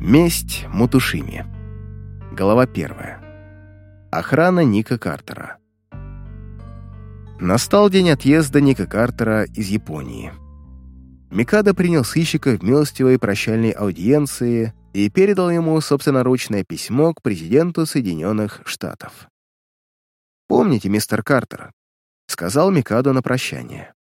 Месть Мутушими. Глава первая. Охрана Ника Картера. Настал день отъезда Ника Картера из Японии. Микадо принял сыщика в милостивой прощальной аудиенции и передал ему собственноручное письмо к президенту Соединенных Штатов. «Помните, мистер Картер», — сказал Микадо на прощание,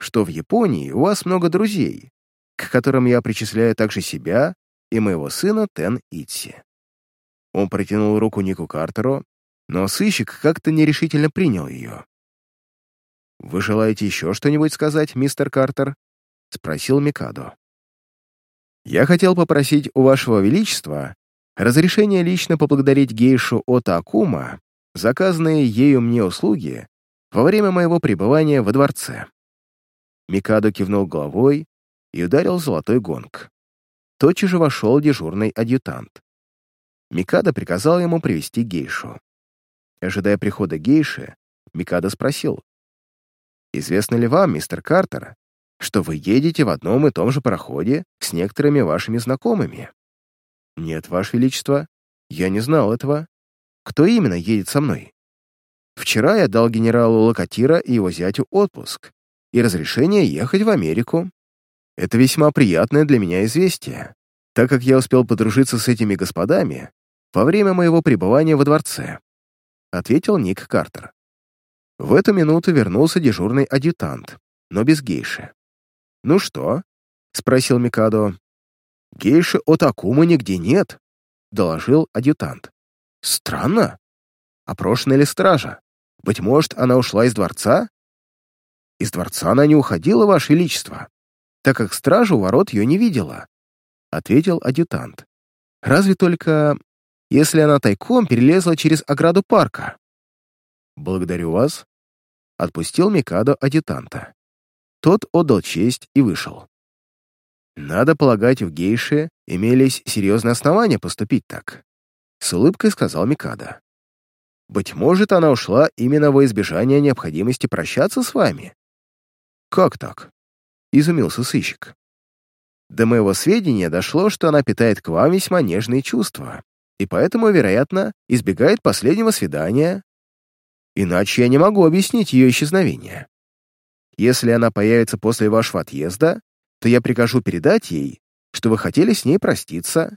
«что в Японии у вас много друзей, к которым я причисляю также себя и моего сына Тен Итси». Он протянул руку Нику Картеру, но сыщик как-то нерешительно принял ее. «Вы желаете еще что-нибудь сказать, мистер Картер?» — спросил Микадо. «Я хотел попросить у вашего величества разрешения лично поблагодарить гейшу Ота Акума заказанные ею мне услуги во время моего пребывания во дворце». Микадо кивнул головой и ударил золотой гонг. Тотчас же вошел дежурный адъютант. Микадо приказал ему привести гейшу. Ожидая прихода гейши, Микадо спросил, «Известно ли вам, мистер Картер, что вы едете в одном и том же пароходе с некоторыми вашими знакомыми?» «Нет, Ваше Величество, я не знал этого. Кто именно едет со мной?» «Вчера я дал генералу Локатира и его зятю отпуск и разрешение ехать в Америку. Это весьма приятное для меня известие, так как я успел подружиться с этими господами во время моего пребывания во дворце», ответил Ник Картер. В эту минуту вернулся дежурный адъютант, но без гейши. «Ну что?» — спросил Микадо. «Гейши от Акумы нигде нет», — доложил адъютант. «Странно. Опрошена ли стража? Быть может, она ушла из дворца?» «Из дворца она не уходила, Ваше Величество, так как стража у ворот ее не видела», — ответил адъютант. «Разве только, если она тайком перелезла через ограду парка?» «Благодарю вас», — отпустил Микадо адъютанта. Тот отдал честь и вышел. Надо полагать, в гейше имелись серьезные основания поступить так. С улыбкой сказал Микадо. Быть может, она ушла именно во избежание необходимости прощаться с вами? Как так? Изумился сыщик. До моего сведения дошло, что она питает к вам весьма нежные чувства, и поэтому, вероятно, избегает последнего свидания. Иначе я не могу объяснить ее исчезновение. Если она появится после вашего отъезда, то я прикажу передать ей, что вы хотели с ней проститься.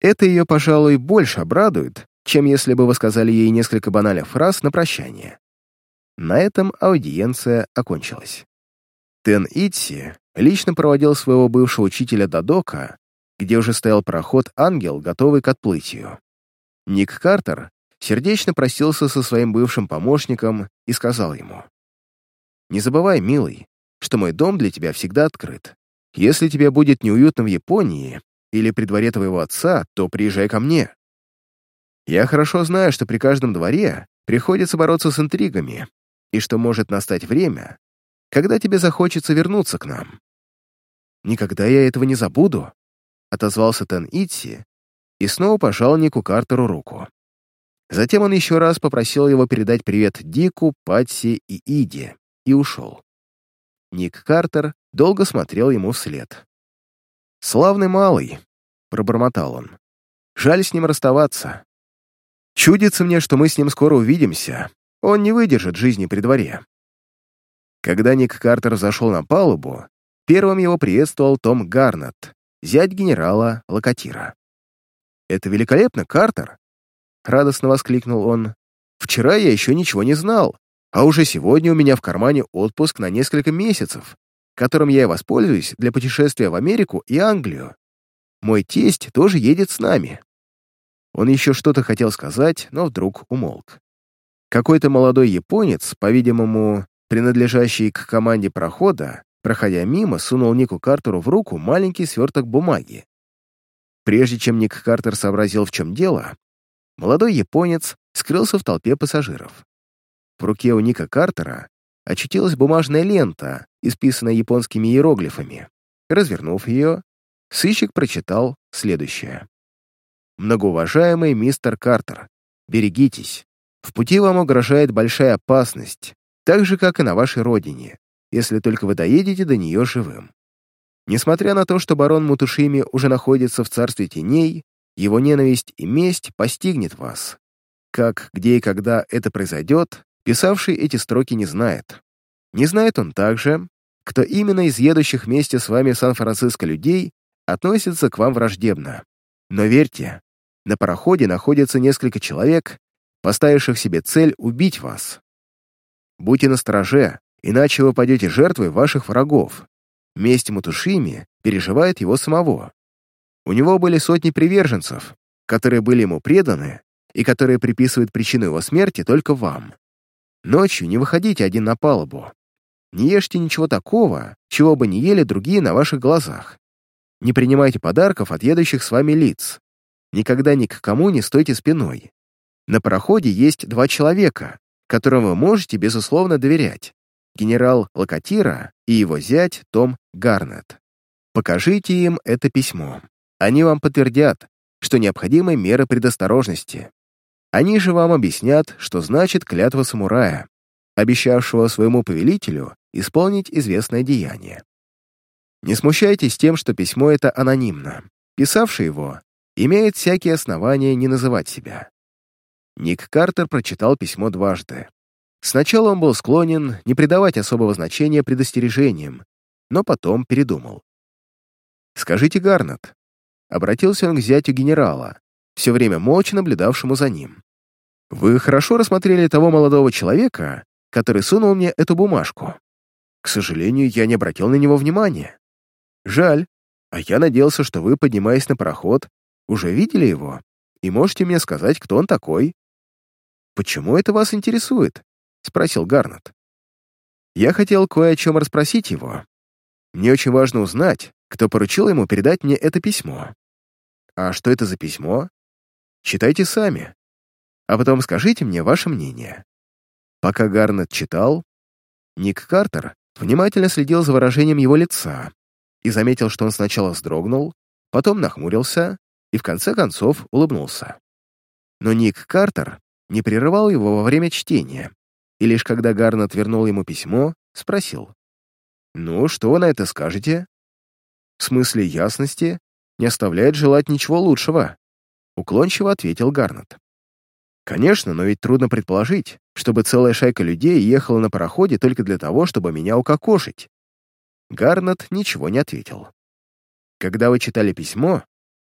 Это ее, пожалуй, больше обрадует, чем если бы вы сказали ей несколько банальных фраз на прощание. На этом аудиенция окончилась. Тен Итси лично проводил своего бывшего учителя до дока, где уже стоял проход «Ангел», готовый к отплытию. Ник Картер сердечно простился со своим бывшим помощником и сказал ему, не забывай, милый, что мой дом для тебя всегда открыт. Если тебе будет неуютно в Японии или при дворе твоего отца, то приезжай ко мне. Я хорошо знаю, что при каждом дворе приходится бороться с интригами, и что может настать время, когда тебе захочется вернуться к нам. Никогда я этого не забуду, — отозвался Тен Итси и снова пожал Нику Картеру руку. Затем он еще раз попросил его передать привет Дику, Патси и Иде, и ушел. Ник Картер долго смотрел ему вслед. «Славный малый», — пробормотал он. «Жаль с ним расставаться. Чудится мне, что мы с ним скоро увидимся. Он не выдержит жизни при дворе». Когда Ник Картер зашел на палубу, первым его приветствовал Том Гарнетт, зять генерала Локатира. «Это великолепно, Картер!» — радостно воскликнул он. «Вчера я еще ничего не знал, а уже сегодня у меня в кармане отпуск на несколько месяцев, которым я и воспользуюсь для путешествия в Америку и Англию. Мой тесть тоже едет с нами». Он еще что-то хотел сказать, но вдруг умолк. Какой-то молодой японец, по-видимому, принадлежащий к команде прохода, проходя мимо, сунул Нику Картеру в руку маленький сверток бумаги. Прежде чем Ник Картер сообразил, в чем дело, молодой японец скрылся в толпе пассажиров. В руке у Ника Картера очутилась бумажная лента, исписанная японскими иероглифами. Развернув ее, сыщик прочитал следующее. «Многоуважаемый мистер Картер, берегитесь. В пути вам угрожает большая опасность, так же, как и на вашей родине, если только вы доедете до нее живым. Несмотря на то, что барон Мутушими уже находится в царстве теней, его ненависть и месть постигнет вас. Как, где и когда это произойдет, писавший эти строки не знает. Не знает он также, кто именно из едущих вместе с вами Сан-Франциско людей относится к вам враждебно. Но верьте, на пароходе находится несколько человек, поставивших себе цель убить вас. Будьте настороже, иначе вы пойдете жертвой ваших врагов. Месть Мутушими переживает его самого. У него были сотни приверженцев, которые были ему преданы и которые приписывают причину его смерти только вам. Ночью не выходите один на палубу. Не ешьте ничего такого, чего бы не ели другие на ваших глазах. Не принимайте подарков от едущих с вами лиц. Никогда ни к кому не стойте спиной. На пароходе есть два человека, которым вы можете, безусловно, доверять. Генерал Локатира и его зять Том Гарнет. Покажите им это письмо. Они вам подтвердят, что необходимы меры предосторожности. Они же вам объяснят, что значит клятва самурая, обещавшего своему повелителю исполнить известное деяние. Не смущайтесь тем, что письмо это анонимно. Писавший его имеет всякие основания не называть себя. Ник Картер прочитал письмо дважды. Сначала он был склонен не придавать особого значения предостережениям, но потом передумал. «Скажите, Гарнет», — обратился он к зятю генерала, все время молча наблюдавшему за ним. «Вы хорошо рассмотрели того молодого человека, который сунул мне эту бумажку. К сожалению, я не обратил на него внимания. Жаль, а я надеялся, что вы, поднимаясь на пароход, уже видели его и можете мне сказать, кто он такой. Почему это вас интересует? Спросил Гарнет. Я хотел кое о чем расспросить его. Мне очень важно узнать, кто поручил ему передать мне это письмо. А что это за письмо? Читайте сами. А потом скажите мне ваше мнение. Пока Гарнет читал, Ник Картер внимательно следил за выражением его лица и заметил, что он сначала вздрогнул, потом нахмурился и в конце концов улыбнулся. Но Ник Картер не прерывал его во время чтения, и лишь когда Гарнет вернул ему письмо, спросил. «Ну, что вы на это скажете?» «В смысле ясности не оставляет желать ничего лучшего», уклончиво ответил Гарнет. «Конечно, но ведь трудно предположить, чтобы целая шайка людей ехала на пароходе только для того, чтобы меня укокошить». Гарнет ничего не ответил. «Когда вы читали письмо,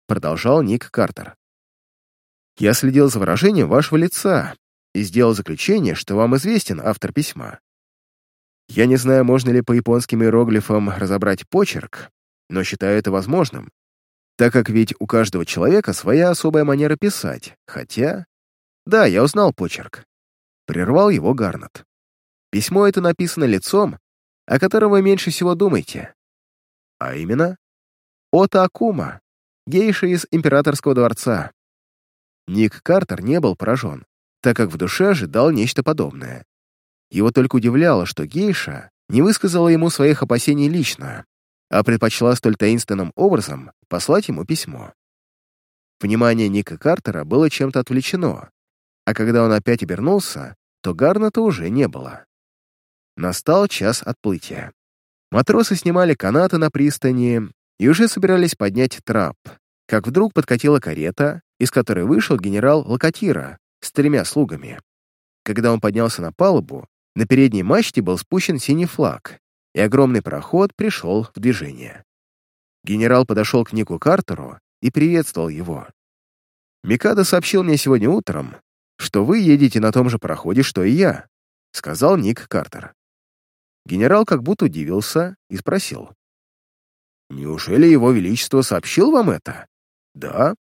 продолжал Ник Картер. «Я следил за выражением вашего лица и сделал заключение, что вам известен автор письма. Я не знаю, можно ли по японским иероглифам разобрать почерк, но считаю это возможным, так как ведь у каждого человека своя особая манера писать, хотя... Да, я узнал почерк. Прервал его Гарнет. Письмо это написано лицом, о котором вы меньше всего думаете. А именно, Ота Акума, гейша из императорского дворца. Ник Картер не был поражен, так как в душе ожидал нечто подобное. Его только удивляло, что гейша не высказала ему своих опасений лично, а предпочла столь таинственным образом послать ему письмо. Внимание Ника Картера было чем-то отвлечено, а когда он опять обернулся, то Гарната уже не было. Настал час отплытия. Матросы снимали канаты на пристани и уже собирались поднять трап, как вдруг подкатила карета, из которой вышел генерал Локатира с тремя слугами. Когда он поднялся на палубу, на передней мачте был спущен синий флаг, и огромный пароход пришел в движение. Генерал подошел к Нику Картеру и приветствовал его. «Микадо сообщил мне сегодня утром, что вы едете на том же пароходе, что и я», — сказал Ник Картер. Генерал как будто удивился и спросил. Неужели его величество сообщил вам это? Да.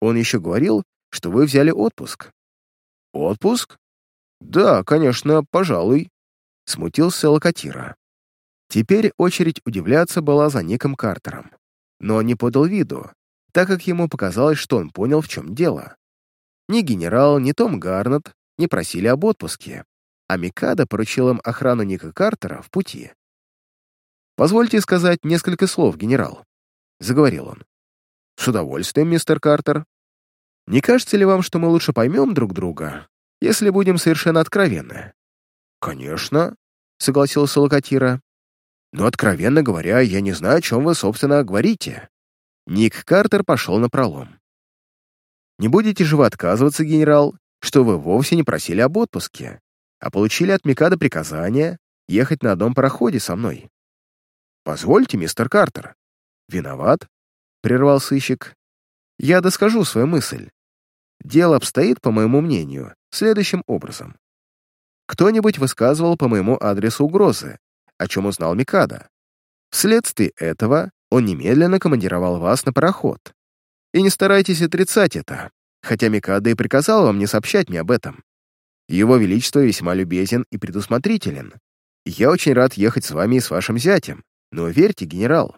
Он еще говорил, что вы взяли отпуск. Отпуск? Да, конечно, пожалуй. Смутился Локатира. Теперь очередь удивляться была за Ником Картером. Но не подал виду, так как ему показалось, что он понял, в чем дело. Ни генерал, ни Том Гарнет не просили об отпуске, а Микада поручил им охрану Ника Картера в пути. «Позвольте сказать несколько слов, генерал», — заговорил он. «С удовольствием, мистер Картер. Не кажется ли вам, что мы лучше поймем друг друга, если будем совершенно откровенны?» «Конечно», — согласился Локатира. Но, откровенно говоря, я не знаю, о чем вы, собственно, говорите». Ник Картер пошел на пролом. «Не будете же вы отказываться, генерал, что вы вовсе не просили об отпуске, а получили от Микада приказание ехать на одном пароходе со мной?» «Позвольте, мистер Картер». «Виноват?» — прервал сыщик. «Я доскажу свою мысль. Дело обстоит, по моему мнению, следующим образом. Кто-нибудь высказывал по моему адресу угрозы, о чем узнал Микада. Вследствие этого он немедленно командировал вас на пароход. И не старайтесь отрицать это, хотя Микада и приказал вам не сообщать мне об этом. Его Величество весьма любезен и предусмотрителен. Я очень рад ехать с вами и с вашим зятем, но верьте, генерал,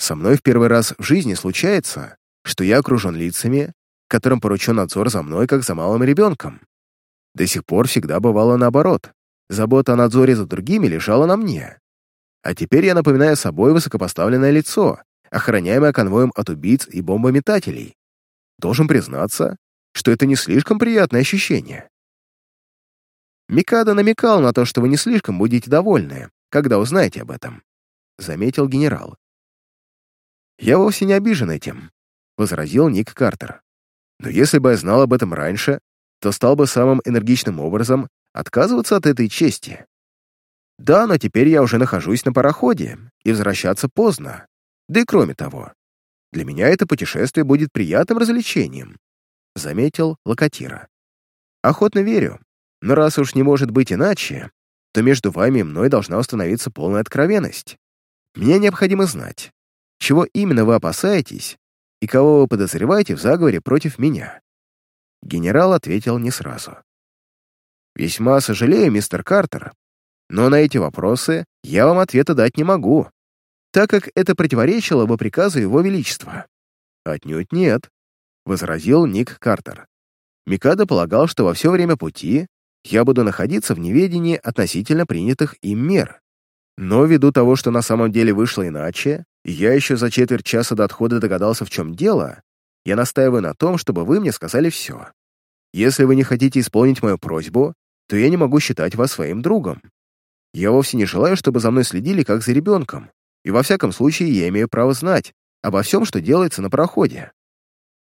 со мной в первый раз в жизни случается, что я окружен лицами, которым поручен надзор за мной, как за малым ребенком. До сих пор всегда бывало наоборот. Забота о надзоре за другими лежала на мне. А теперь я напоминаю собой высокопоставленное лицо, охраняемое конвоем от убийц и бомбометателей. Должен признаться, что это не слишком приятное ощущение. Микадо намекал на то, что вы не слишком будете довольны, когда узнаете об этом, — заметил генерал. «Я вовсе не обижен этим», — возразил Ник Картер. «Но если бы я знал об этом раньше, то стал бы самым энергичным образом отказываться от этой чести. Да, но теперь я уже нахожусь на пароходе, и возвращаться поздно. Да и кроме того, для меня это путешествие будет приятным развлечением», — заметил Локатира. «Охотно верю, но раз уж не может быть иначе, то между вами и мной должна установиться полная откровенность. Мне необходимо знать, чего именно вы опасаетесь и кого вы подозреваете в заговоре против меня. Генерал ответил не сразу. «Весьма сожалею, мистер Картер, но на эти вопросы я вам ответа дать не могу, так как это противоречило бы приказу Его Величества». «Отнюдь нет», — возразил Ник Картер. Микадо полагал, что во все время пути я буду находиться в неведении относительно принятых им мер. Но ввиду того, что на самом деле вышло иначе, я еще за четверть часа до отхода догадался, в чем дело, я настаиваю на том, чтобы вы мне сказали все. Если вы не хотите исполнить мою просьбу, то я не могу считать вас своим другом. Я вовсе не желаю, чтобы за мной следили как за ребенком, и во всяком случае я имею право знать обо всем, что делается на проходе.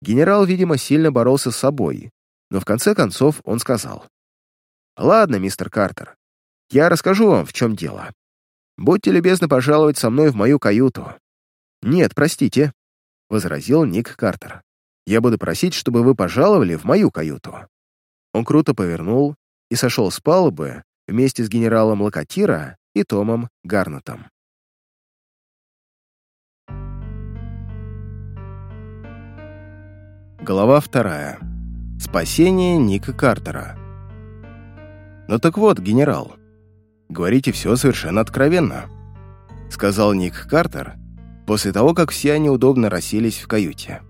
Генерал, видимо, сильно боролся с собой, но в конце концов он сказал. «Ладно, мистер Картер, я расскажу вам, в чем дело. Будьте любезны пожаловать со мной в мою каюту». «Нет, простите», — возразил Ник Картер. Я буду просить, чтобы вы пожаловали в мою каюту». Он круто повернул и сошел с палубы вместе с генералом Локатира и Томом Гарнетом. Глава вторая. Спасение Ника Картера. «Ну так вот, генерал, говорите все совершенно откровенно», сказал Ник Картер после того, как все они удобно расселись в каюте.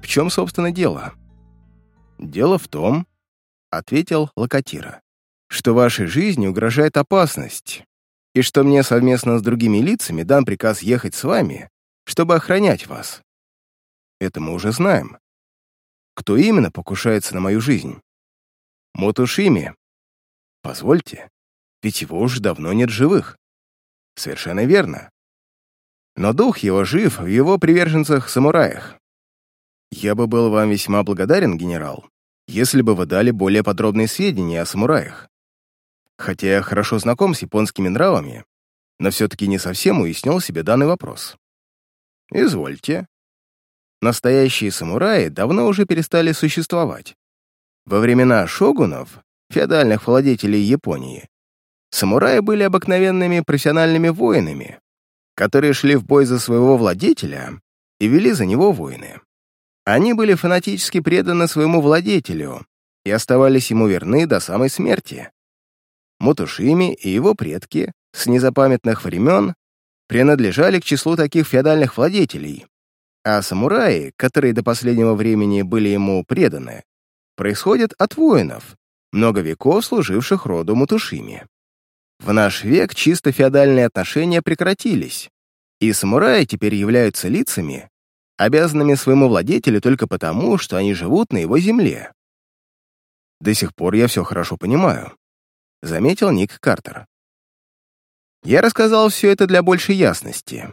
В чем, собственно, дело? Дело в том, ответил Локатира, что вашей жизни угрожает опасность, и что мне совместно с другими лицами дан приказ ехать с вами, чтобы охранять вас. Это мы уже знаем. Кто именно покушается на мою жизнь? Мотушими. Позвольте, ведь его уже давно нет живых. Совершенно верно. Но дух его жив в его приверженцах-самураях. «Я бы был вам весьма благодарен, генерал, если бы вы дали более подробные сведения о самураях. Хотя я хорошо знаком с японскими нравами, но все-таки не совсем уяснил себе данный вопрос. Извольте. Настоящие самураи давно уже перестали существовать. Во времена шогунов, феодальных владетелей Японии, самураи были обыкновенными профессиональными воинами, которые шли в бой за своего владетеля и вели за него войны. Они были фанатически преданы своему владетелю и оставались ему верны до самой смерти. Мутушими и его предки с незапамятных времен принадлежали к числу таких феодальных владетелей, а самураи, которые до последнего времени были ему преданы, происходят от воинов, много веков служивших роду Мутушими. В наш век чисто феодальные отношения прекратились, и самураи теперь являются лицами, обязанными своему владетелю только потому, что они живут на его земле. До сих пор я все хорошо понимаю, заметил Ник Картер. Я рассказал все это для большей ясности.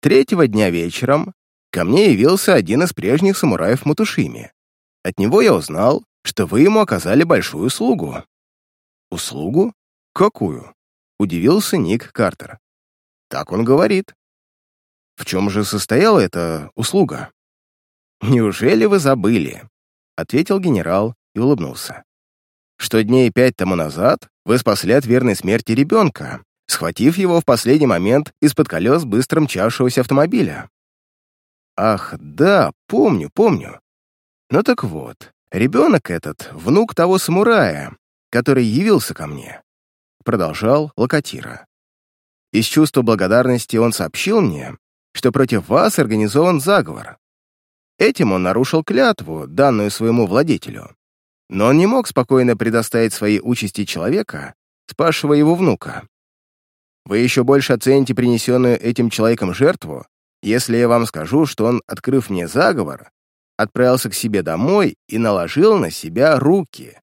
Третьего дня вечером ко мне явился один из прежних самураев Мутушими. От него я узнал, что вы ему оказали большую услугу». «Услугу? Какую?» — удивился Ник Картер. «Так он говорит». «В чем же состояла эта услуга?» «Неужели вы забыли?» — ответил генерал и улыбнулся. «Что дней пять тому назад вы спасли от верной смерти ребенка, схватив его в последний момент из-под колес быстро мчавшегося автомобиля». «Ах, да, помню, помню. Ну так вот, Ребенок этот — внук того самурая, который явился ко мне», — продолжал Локатира. «Из чувства благодарности он сообщил мне, что против вас организован заговор. Этим он нарушил клятву, данную своему владетелю. Но он не мог спокойно предоставить своей участи человека, спасшего его внука. Вы еще больше оцените принесенную этим человеком жертву, если я вам скажу, что он, открыв мне заговор, отправился к себе домой и наложил на себя руки.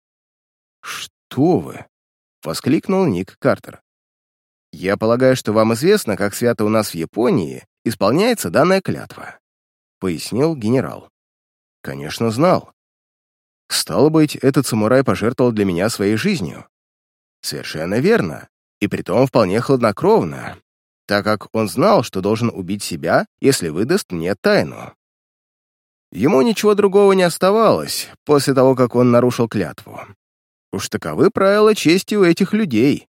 «Что вы?» — воскликнул Ник Картер. «Я полагаю, что вам известно, как свято у нас в Японии исполняется данная клятва», — пояснил генерал. «Конечно, знал. Стало быть, этот самурай пожертвовал для меня своей жизнью. Совершенно верно, и притом вполне хладнокровно, так как он знал, что должен убить себя, если выдаст мне тайну. Ему ничего другого не оставалось после того, как он нарушил клятву. Уж таковы правила чести у этих людей.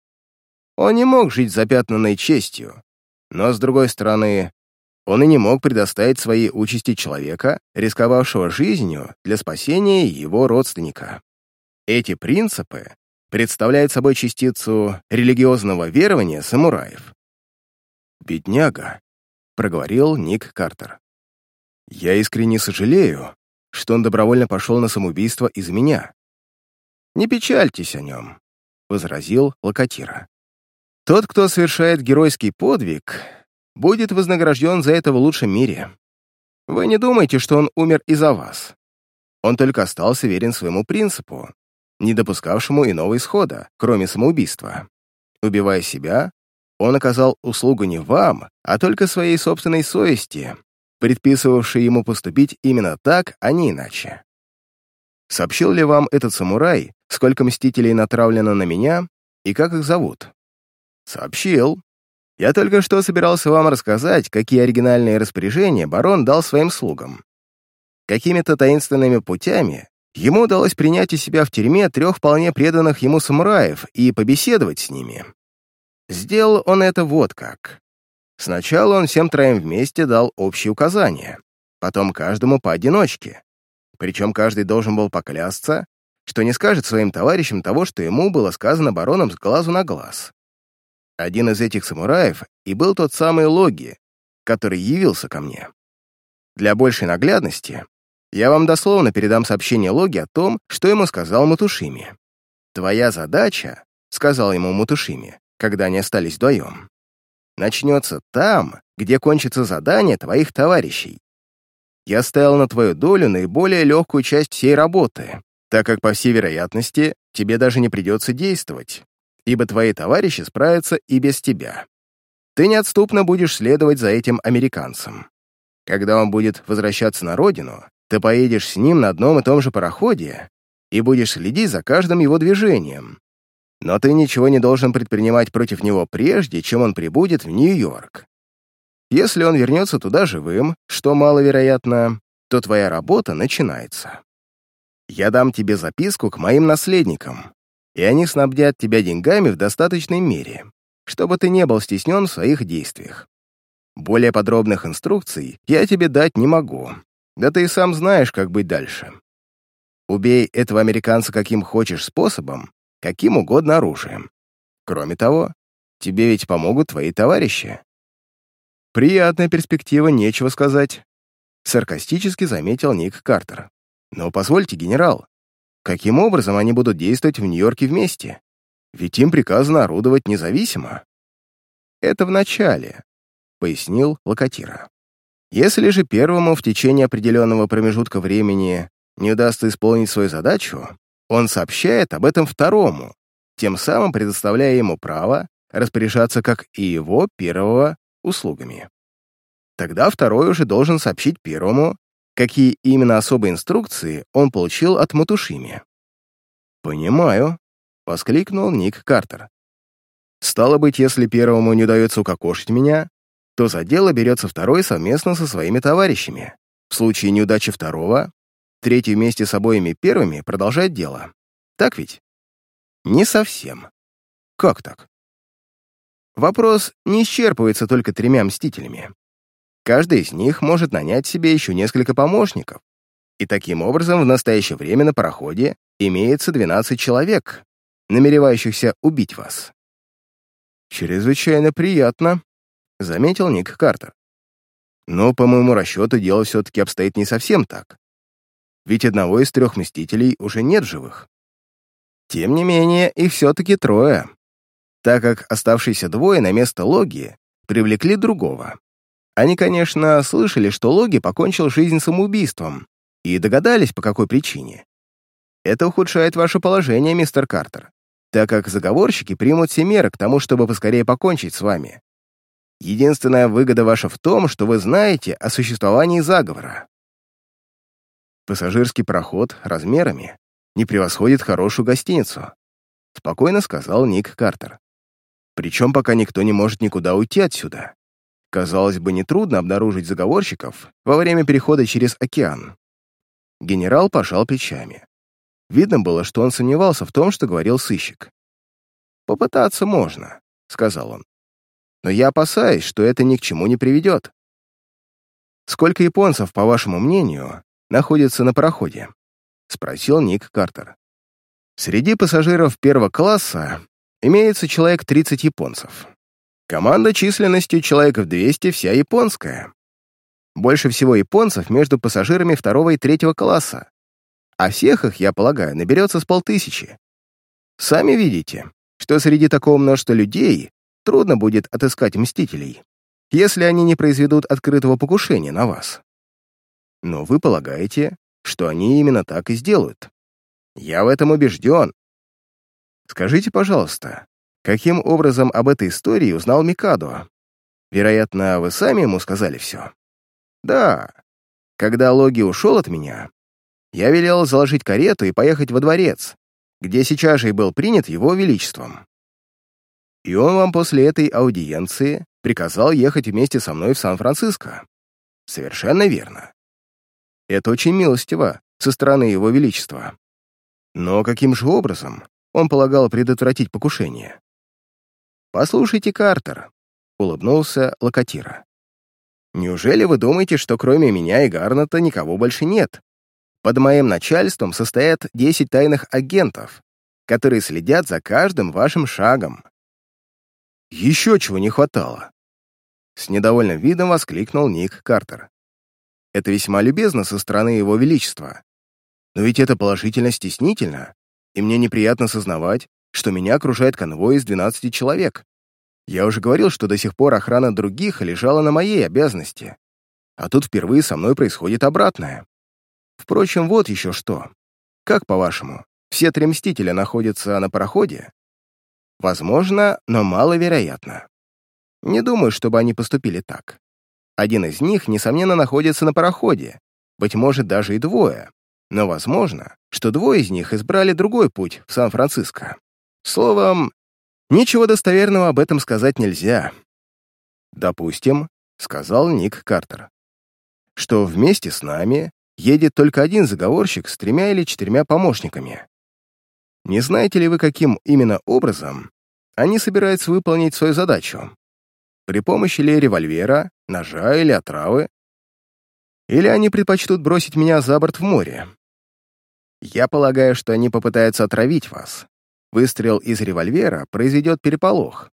Он не мог жить запятнанной честью, но, с другой стороны, он и не мог предоставить своей участи человека, рисковавшего жизнью для спасения его родственника. Эти принципы представляют собой частицу религиозного верования самураев. «Бедняга», — проговорил Ник Картер. Я искренне сожалею, что он добровольно пошел на самоубийство из меня. Не печальтесь о нем, — возразил Локатира. Тот, кто совершает геройский подвиг, будет вознагражден за это в лучшем мире. Вы не думайте, что он умер из-за вас. Он только остался верен своему принципу, не допускавшему иного исхода, кроме самоубийства. Убивая себя, он оказал услугу не вам, а только своей собственной совести, предписывавший ему поступить именно так, а не иначе. Сообщил ли вам этот самурай, сколько мстителей натравлено на меня и как их зовут? Сообщил. Я только что собирался вам рассказать, какие оригинальные распоряжения барон дал своим слугам. Какими-то таинственными путями ему удалось принять у себя в тюрьме трех вполне преданных ему самураев и побеседовать с ними. Сделал он это вот как. Сначала он всем троим вместе дал общие указания, потом каждому поодиночке. Причем каждый должен был поклясться, что не скажет своим товарищам того, что ему было сказано бароном с глазу на глаз. Один из этих самураев и был тот самый Логи, который явился ко мне. Для большей наглядности я вам дословно передам сообщение Логи о том, что ему сказал Мутушими. «Твоя задача», — сказал ему Мутушими, когда они остались вдвоем, начнется там, где кончится задание твоих товарищей. Я ставил на твою долю наиболее легкую часть всей работы, так как, по всей вероятности, тебе даже не придется действовать, ибо твои товарищи справятся и без тебя. Ты неотступно будешь следовать за этим американцем. Когда он будет возвращаться на родину, ты поедешь с ним на одном и том же пароходе и будешь следить за каждым его движением, но ты ничего не должен предпринимать против него прежде, чем он прибудет в Нью-Йорк. Если он вернется туда живым, что маловероятно, то твоя работа начинается. Я дам тебе записку к моим наследникам, и они снабдят тебя деньгами в достаточной мере, чтобы ты не был стеснен в своих действиях. Более подробных инструкций я тебе дать не могу, да ты и сам знаешь, как быть дальше. Убей этого американца каким хочешь способом, каким угодно оружием. Кроме того, тебе ведь помогут твои товарищи. Приятная перспектива, нечего сказать. Саркастически заметил Ник Картер. Но позвольте, генерал, каким образом они будут действовать в Нью-Йорке вместе? Ведь им приказано орудовать независимо. Это в начале, пояснил Локатира. Если же первому в течение определенного промежутка времени не удастся исполнить свою задачу, он сообщает об этом второму, тем самым предоставляя ему право распоряжаться, как и его, первого, услугами. Тогда второй уже должен сообщить первому, какие именно особые инструкции он получил от Матушими. «Понимаю», — воскликнул Ник Картер. «Стало быть, если первому не удается укокошить меня, то за дело берется второй совместно со своими товарищами. В случае неудачи второго, третий вместе с обоими первыми продолжает дело. Так ведь? Не совсем. Как так? Вопрос не исчерпывается только тремя мстителями. Каждый из них может нанять себе еще несколько помощников. И таким образом в настоящее время на пароходе имеется 12 человек, намеревающихся убить вас. «Чрезвычайно приятно», — заметил Ник Картер. «Но, по моему расчету, дело все-таки обстоит не совсем так. Ведь одного из трех Мстителей уже нет живых. Тем не менее, их все-таки трое, так как оставшиеся двое на место Логи привлекли другого. Они, конечно, слышали, что Логи покончил жизнь самоубийством и догадались, по какой причине. Это ухудшает ваше положение, мистер Картер, так как заговорщики примут все меры к тому, чтобы поскорее покончить с вами. Единственная выгода ваша в том, что вы знаете о существовании заговора. Пассажирский проход размерами не превосходит хорошую гостиницу, спокойно сказал Ник Картер. Причем пока никто не может никуда уйти отсюда. Казалось бы, нетрудно обнаружить заговорщиков во время перехода через океан. Генерал пожал плечами. Видно было, что он сомневался в том, что говорил сыщик. «Попытаться можно», — сказал он. «Но я опасаюсь, что это ни к чему не приведет. Сколько японцев, по вашему мнению, находится на пароходе?» — спросил Ник Картер. Среди пассажиров первого класса имеется человек 30 японцев. Команда численностью человеков 200 вся японская. Больше всего японцев между пассажирами второго и третьего класса. А всех их, я полагаю, наберется с полтысячи. Сами видите, что среди такого множества людей трудно будет отыскать мстителей, если они не произведут открытого покушения на вас. Но вы полагаете, что они именно так и сделают. Я в этом убежден. Скажите, пожалуйста, каким образом об этой истории узнал Микадо? Вероятно, вы сами ему сказали все. Да. Когда Логи ушел от меня, я велел заложить карету и поехать во дворец, где сейчас же и был принят его величеством. И он вам после этой аудиенции приказал ехать вместе со мной в Сан-Франциско. Совершенно верно. Это очень милостиво со стороны Его Величества. Но каким же образом он полагал предотвратить покушение? «Послушайте, Картер», — улыбнулся Локатира. «Неужели вы думаете, что кроме меня и Гарната никого больше нет? Под моим начальством состоят 10 тайных агентов, которые следят за каждым вашим шагом». «Еще чего не хватало!» С недовольным видом воскликнул Ник Картер. Это весьма любезно со стороны Его Величества. Но ведь это положительно стеснительно, и мне неприятно сознавать, что меня окружает конвой из 12 человек. Я уже говорил, что до сих пор охрана других лежала на моей обязанности. А тут впервые со мной происходит обратное. Впрочем, вот еще что. Как, по-вашему, все три Мстителя находятся на пароходе? Возможно, но маловероятно. Не думаю, чтобы они поступили так. Один из них, несомненно, находится на пароходе, быть может, даже и двое, но возможно, что двое из них избрали другой путь в Сан-Франциско. Словом, ничего достоверного об этом сказать нельзя. «Допустим», — сказал Ник Картер, «что вместе с нами едет только один заговорщик с тремя или четырьмя помощниками. Не знаете ли вы, каким именно образом они собираются выполнить свою задачу? При помощи ли револьвера, ножа или отравы? Или они предпочтут бросить меня за борт в море? Я полагаю, что они попытаются отравить вас. Выстрел из револьвера произведет переполох.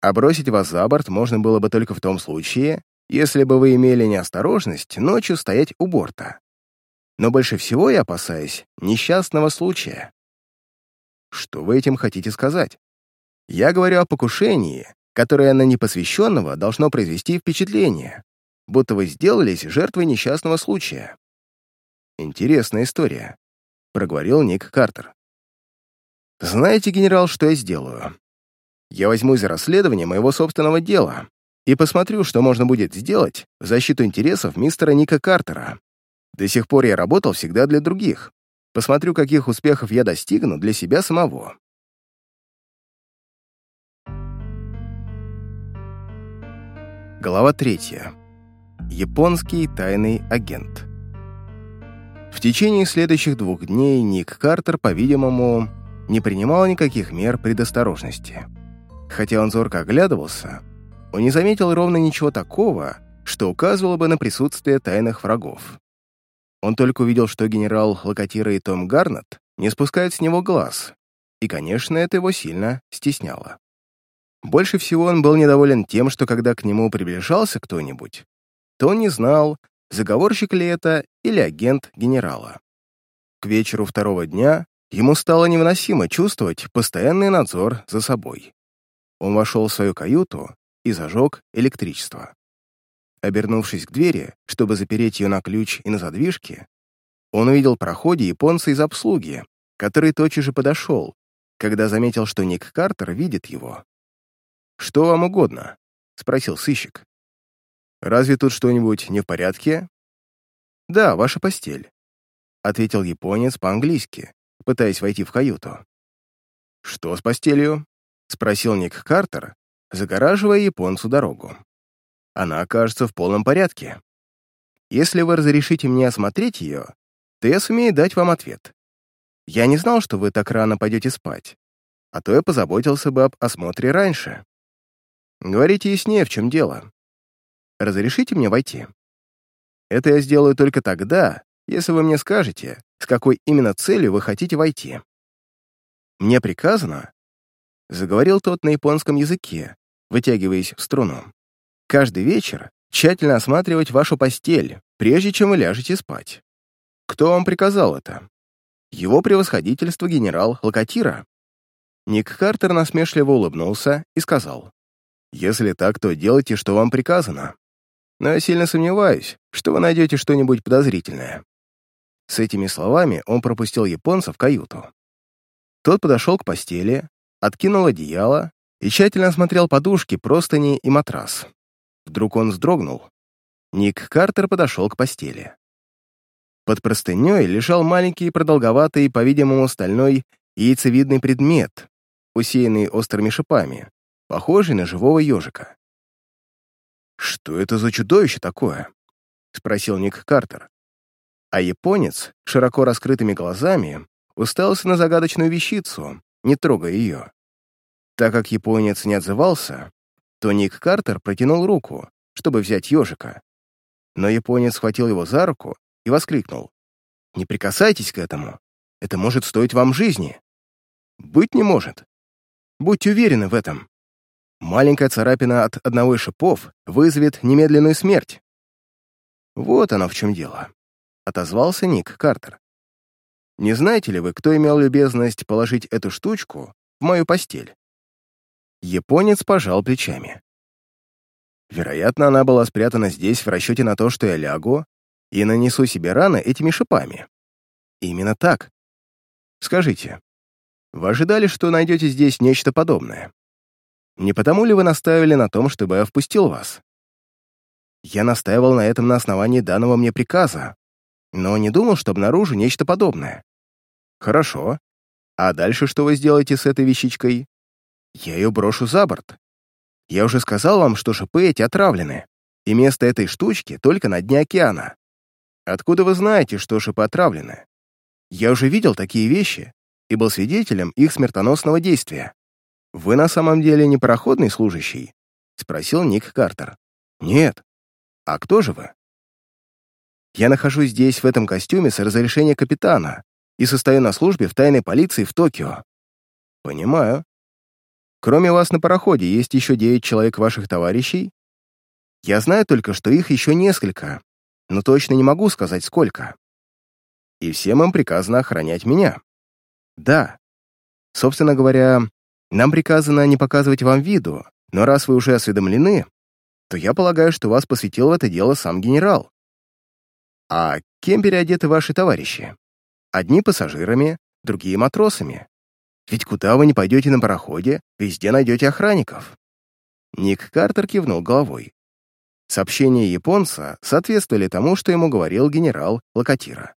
А бросить вас за борт можно было бы только в том случае, если бы вы имели неосторожность ночью стоять у борта. Но больше всего я опасаюсь несчастного случая. Что вы этим хотите сказать? Я говорю о покушении, которое на непосвященного должно произвести впечатление, будто вы сделались жертвой несчастного случая. Интересная история, — проговорил Ник Картер. Знаете, генерал, что я сделаю? Я возьмусь за расследование моего собственного дела и посмотрю, что можно будет сделать в защиту интересов мистера Ника Картера. До сих пор я работал всегда для других. Посмотрю, каких успехов я достигну для себя самого. Глава третья. Японский тайный агент. В течение следующих двух дней Ник Картер, по-видимому, не принимал никаких мер предосторожности. Хотя он зорко оглядывался, он не заметил ровно ничего такого, что указывало бы на присутствие тайных врагов. Он только увидел, что генерал Локатира и Том Гарнет не спускают с него глаз, и, конечно, это его сильно стесняло. Больше всего он был недоволен тем, что когда к нему приближался кто-нибудь, то он не знал, заговорщик ли это или агент генерала. К вечеру второго дня ему стало невыносимо чувствовать постоянный надзор за собой. Он вошел в свою каюту и зажег электричество. Обернувшись к двери, чтобы запереть ее на ключ и на задвижке, он увидел в проходе японца из обслуги, который тотчас же подошел, когда заметил, что Ник Картер видит его. «Что вам угодно?» — спросил сыщик. «Разве тут что-нибудь не в порядке?» «Да, ваша постель», — ответил японец по-английски, пытаясь войти в каюту. «Что с постелью?» — спросил Ник Картер, загораживая японцу дорогу. «Она окажется в полном порядке. Если вы разрешите мне осмотреть ее, то я сумею дать вам ответ. Я не знал, что вы так рано пойдете спать, а то я позаботился бы об осмотре раньше. Говорите яснее, в чем дело. Разрешите мне войти? Это я сделаю только тогда, если вы мне скажете, с какой именно целью вы хотите войти. Мне приказано, заговорил тот на японском языке, вытягиваясь в струну. Каждый вечер тщательно осматривать вашу постель, прежде чем вы ляжете спать. Кто вам приказал это? Его превосходительство генерал Локатира. Ник Картер насмешливо улыбнулся и сказал, если так, то делайте, что вам приказано. Но я сильно сомневаюсь, что вы найдете что-нибудь подозрительное». С этими словами он пропустил японца в каюту. Тот подошел к постели, откинул одеяло и тщательно осмотрел подушки, простыни и матрас. Вдруг он вздрогнул. Ник Картер подошел к постели. Под простыней лежал маленький продолговатый, по-видимому, стальной яйцевидный предмет, усеянный острыми шипами, похожий на живого ежика. «Что это за чудовище такое?» — спросил Ник Картер. А японец, широко раскрытыми глазами, уставился на загадочную вещицу, не трогая ее. Так как японец не отзывался, то Ник Картер протянул руку, чтобы взять ежика. Но японец схватил его за руку и воскликнул. «Не прикасайтесь к этому. Это может стоить вам жизни». «Быть не может. Будьте уверены в этом. Маленькая царапина от одного из шипов вызовет немедленную смерть. Вот оно в чем дело, — отозвался Ник Картер. Не знаете ли вы, кто имел любезность положить эту штучку в мою постель? Японец пожал плечами. Вероятно, она была спрятана здесь в расчете на то, что я лягу и нанесу себе раны этими шипами. Именно так. Скажите, вы ожидали, что найдете здесь нечто подобное? Не потому ли вы настаивали на том, чтобы я впустил вас? Я настаивал на этом на основании данного мне приказа, но не думал, что обнаружу нечто подобное. Хорошо. А дальше что вы сделаете с этой вещичкой? Я ее брошу за борт. Я уже сказал вам, что шипы эти отравлены, и место этой штучки только на дне океана. Откуда вы знаете, что шипы отравлены? Я уже видел такие вещи и был свидетелем их смертоносного действия. «Вы на самом деле не пароходный служащий?» — спросил Ник Картер. «Нет. А кто же вы?» «Я нахожусь здесь в этом костюме с разрешения капитана и состою на службе в тайной полиции в Токио». «Понимаю. Кроме вас на пароходе есть еще девять человек ваших товарищей?» «Я знаю только, что их еще несколько, но точно не могу сказать, сколько. И всем им приказано охранять меня». «Да. Собственно говоря, нам приказано не показывать вам виду, но раз вы уже осведомлены, то я полагаю, что вас посвятил в это дело сам генерал. А кем переодеты ваши товарищи? Одни пассажирами, другие матросами. Ведь куда вы не пойдете на пароходе, везде найдете охранников». Ник Картер кивнул головой. Сообщения японца соответствовали тому, что ему говорил генерал Локатира.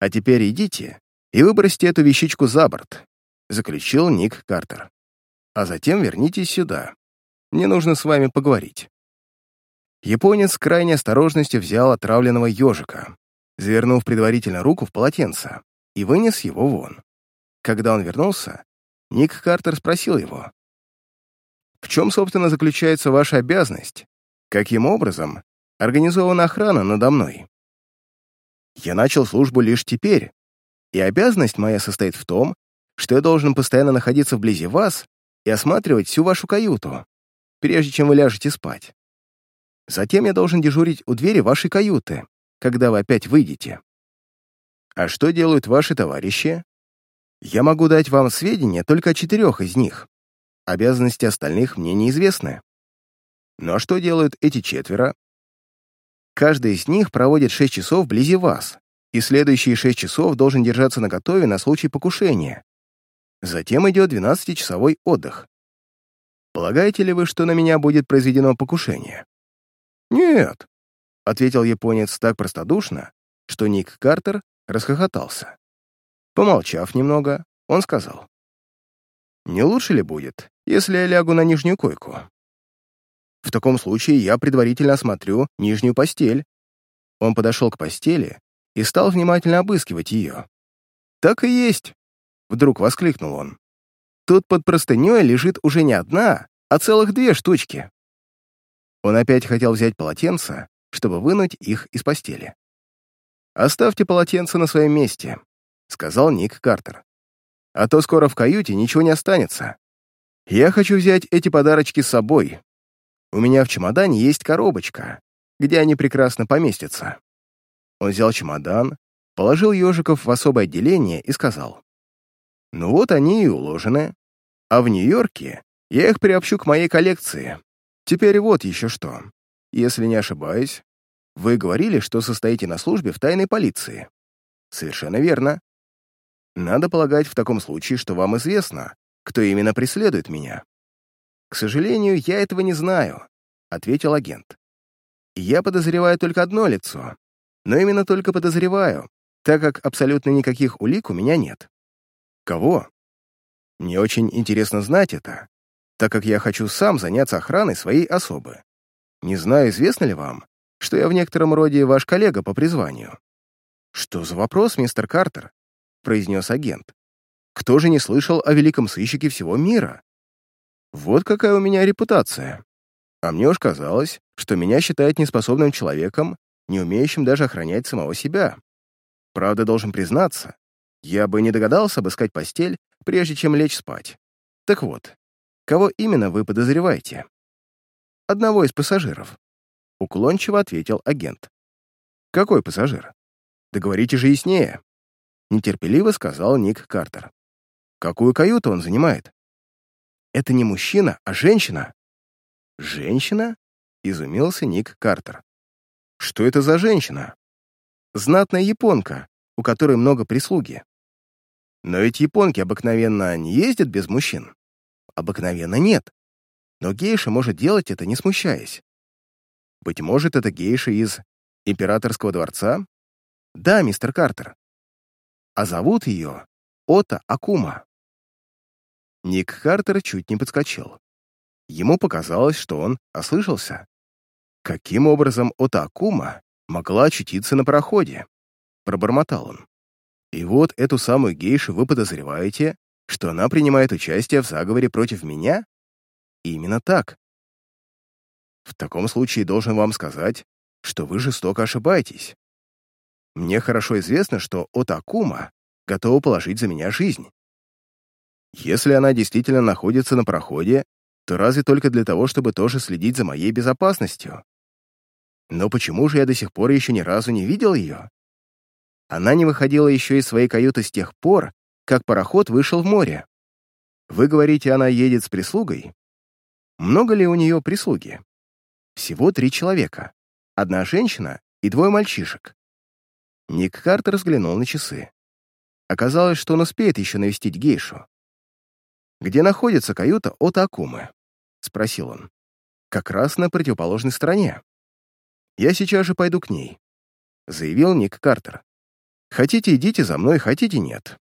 «А теперь идите и выбросьте эту вещичку за борт», заключил Ник Картер. «А затем вернитесь сюда. Мне нужно с вами поговорить». Японец с крайней осторожностью взял отравленного ежика, завернув предварительно руку в полотенце, и вынес его вон. Когда он вернулся, Ник Картер спросил его, «В чем, собственно, заключается ваша обязанность Каким образом организована охрана надо мной? Я начал службу лишь теперь, и обязанность моя состоит в том, что я должен постоянно находиться вблизи вас и осматривать всю вашу каюту, прежде чем вы ляжете спать. Затем я должен дежурить у двери вашей каюты, когда вы опять выйдете. А что делают ваши товарищи? Я могу дать вам сведения только о четырех из них. Обязанности остальных мне неизвестны. Ну а что делают эти четверо? Каждый из них проводит 6 часов вблизи вас, и следующие 6 часов должен держаться наготове на случай покушения. Затем идет 12-часовой отдых. Полагаете ли вы, что на меня будет произведено покушение? Нет, — ответил японец так простодушно, что Ник Картер расхохотался. Помолчав немного, он сказал. «Не лучше ли будет, если я лягу на нижнюю койку?» В таком случае я предварительно осмотрю нижнюю постель. Он подошел к постели и стал внимательно обыскивать ее. «Так и есть!» — вдруг воскликнул он. «Тут под простыней лежит уже не одна, а целых две штучки». Он опять хотел взять полотенце, чтобы вынуть их из постели. «Оставьте полотенце на своем месте», — сказал Ник Картер. «А то скоро в каюте ничего не останется. Я хочу взять эти подарочки с собой, у меня в чемодане есть коробочка, где они прекрасно поместятся». Он взял чемодан, положил ежиков в особое отделение и сказал. «Ну вот они и уложены. А в Нью-Йорке я их приобщу к моей коллекции. Теперь вот еще что. Если не ошибаюсь, вы говорили, что состоите на службе в тайной полиции. Совершенно верно. Надо полагать в таком случае, что вам известно, кто именно преследует меня. «К сожалению, я этого не знаю», — ответил агент. «Я подозреваю только одно лицо, но именно только подозреваю, так как абсолютно никаких улик у меня нет». «Кого?» «Мне очень интересно знать это, так как я хочу сам заняться охраной своей особы. Не знаю, известно ли вам, что я в некотором роде ваш коллега по призванию». «Что за вопрос, мистер Картер?» — произнес агент. «Кто же не слышал о великом сыщике всего мира, вот какая у меня репутация. А мне уж казалось, что меня считают неспособным человеком, не умеющим даже охранять самого себя. Правда, должен признаться, я бы не догадался обыскать постель, прежде чем лечь спать. Так вот, кого именно вы подозреваете? Одного из пассажиров. Уклончиво ответил агент. Какой пассажир? Договорите же яснее. Нетерпеливо сказал Ник Картер. Какую каюту он занимает? Это не мужчина, а женщина». «Женщина?» — изумился Ник Картер. «Что это за женщина?» «Знатная японка, у которой много прислуги». «Но ведь японки обыкновенно не ездят без мужчин?» «Обыкновенно нет. Но гейша может делать это, не смущаясь. Быть может, это гейша из императорского дворца?» «Да, мистер Картер. А зовут ее Ота Акума». Ник Картер чуть не подскочил. Ему показалось, что он ослышался. Каким образом Отакума могла очутиться на пароходе? Пробормотал он. И вот эту самую гейшу вы подозреваете, что она принимает участие в заговоре против меня? Именно так. В таком случае должен вам сказать, что вы жестоко ошибаетесь. Мне хорошо известно, что Отакума готова положить за меня жизнь. Если она действительно находится на проходе, то разве только для того, чтобы тоже следить за моей безопасностью? Но почему же я до сих пор еще ни разу не видел ее? Она не выходила еще из своей каюты с тех пор, как пароход вышел в море. Вы говорите, она едет с прислугой? Много ли у нее прислуги? Всего три человека. Одна женщина и двое мальчишек. Ник Картер взглянул на часы. Оказалось, что он успеет еще навестить гейшу. «Где находится каюта от Акумы?» — спросил он. «Как раз на противоположной стороне. Я сейчас же пойду к ней», — заявил Ник Картер. «Хотите, идите за мной, хотите, нет.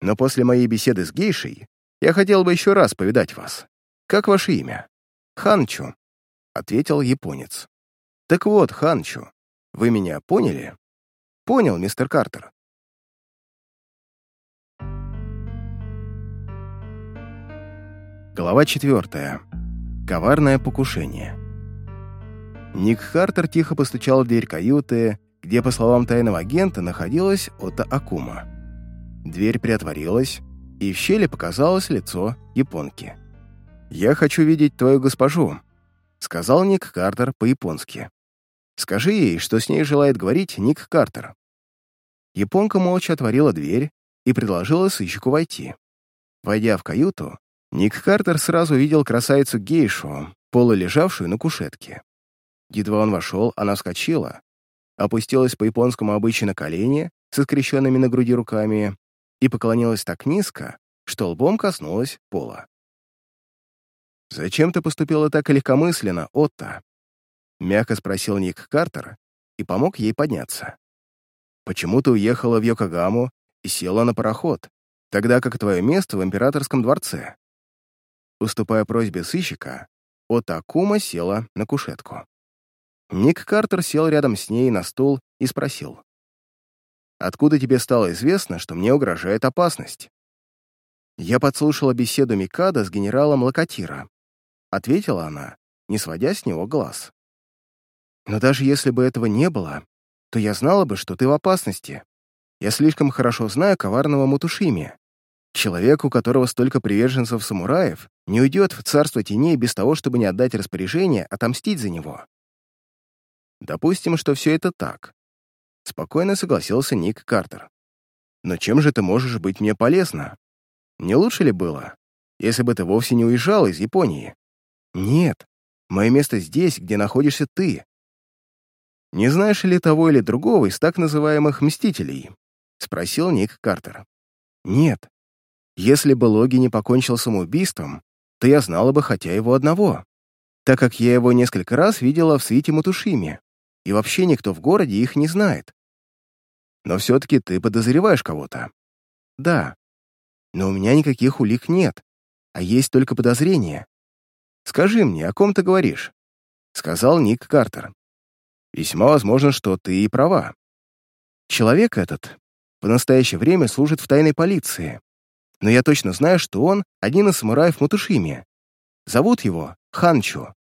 Но после моей беседы с гейшей я хотел бы еще раз повидать вас. Как ваше имя?» «Ханчу», — ответил японец. «Так вот, Ханчу, вы меня поняли?» «Понял, мистер Картер». Глава четвертая. Коварное покушение. Ник Хартер тихо постучал в дверь каюты, где, по словам тайного агента, находилась Ота Акума. Дверь приотворилась, и в щели показалось лицо японки. «Я хочу видеть твою госпожу», — сказал Ник Картер по-японски. «Скажи ей, что с ней желает говорить Ник Картер». Японка молча отворила дверь и предложила сыщику войти. Войдя в каюту, Ник Картер сразу увидел красавицу гейшу, полулежавшую на кушетке. Едва он вошел, она вскочила, опустилась по японскому обычаю на колени со скрещенными на груди руками и поклонилась так низко, что лбом коснулась пола. «Зачем ты поступила так легкомысленно, Отто?» — мягко спросил Ник Картер и помог ей подняться. «Почему ты уехала в Йокогаму и села на пароход, тогда как твое место в императорском дворце?» Уступая просьбе сыщика, Ота Акума села на кушетку. Ник Картер сел рядом с ней на стул и спросил. «Откуда тебе стало известно, что мне угрожает опасность?» «Я подслушала беседу Микада с генералом Локатира», — ответила она, не сводя с него глаз. «Но даже если бы этого не было, то я знала бы, что ты в опасности. Я слишком хорошо знаю коварного Мутушими. Человек, у которого столько приверженцев-самураев, не уйдет в царство теней без того, чтобы не отдать распоряжение отомстить за него. Допустим, что все это так. Спокойно согласился Ник Картер. Но чем же ты можешь быть мне полезна? Не лучше ли было, если бы ты вовсе не уезжал из Японии? Нет, мое место здесь, где находишься ты. Не знаешь ли того или другого из так называемых «мстителей»? Спросил Ник Картер. Нет. Если бы Логи не покончил самоубийством, то я знала бы хотя его одного, так как я его несколько раз видела в свите Матушими, и вообще никто в городе их не знает. Но все-таки ты подозреваешь кого-то. Да. Но у меня никаких улик нет, а есть только подозрения. Скажи мне, о ком ты говоришь? Сказал Ник Картер. Весьма возможно, что ты и права. Человек этот в настоящее время служит в тайной полиции, но я точно знаю, что он один из самураев Мутушими. Зовут его Ханчо.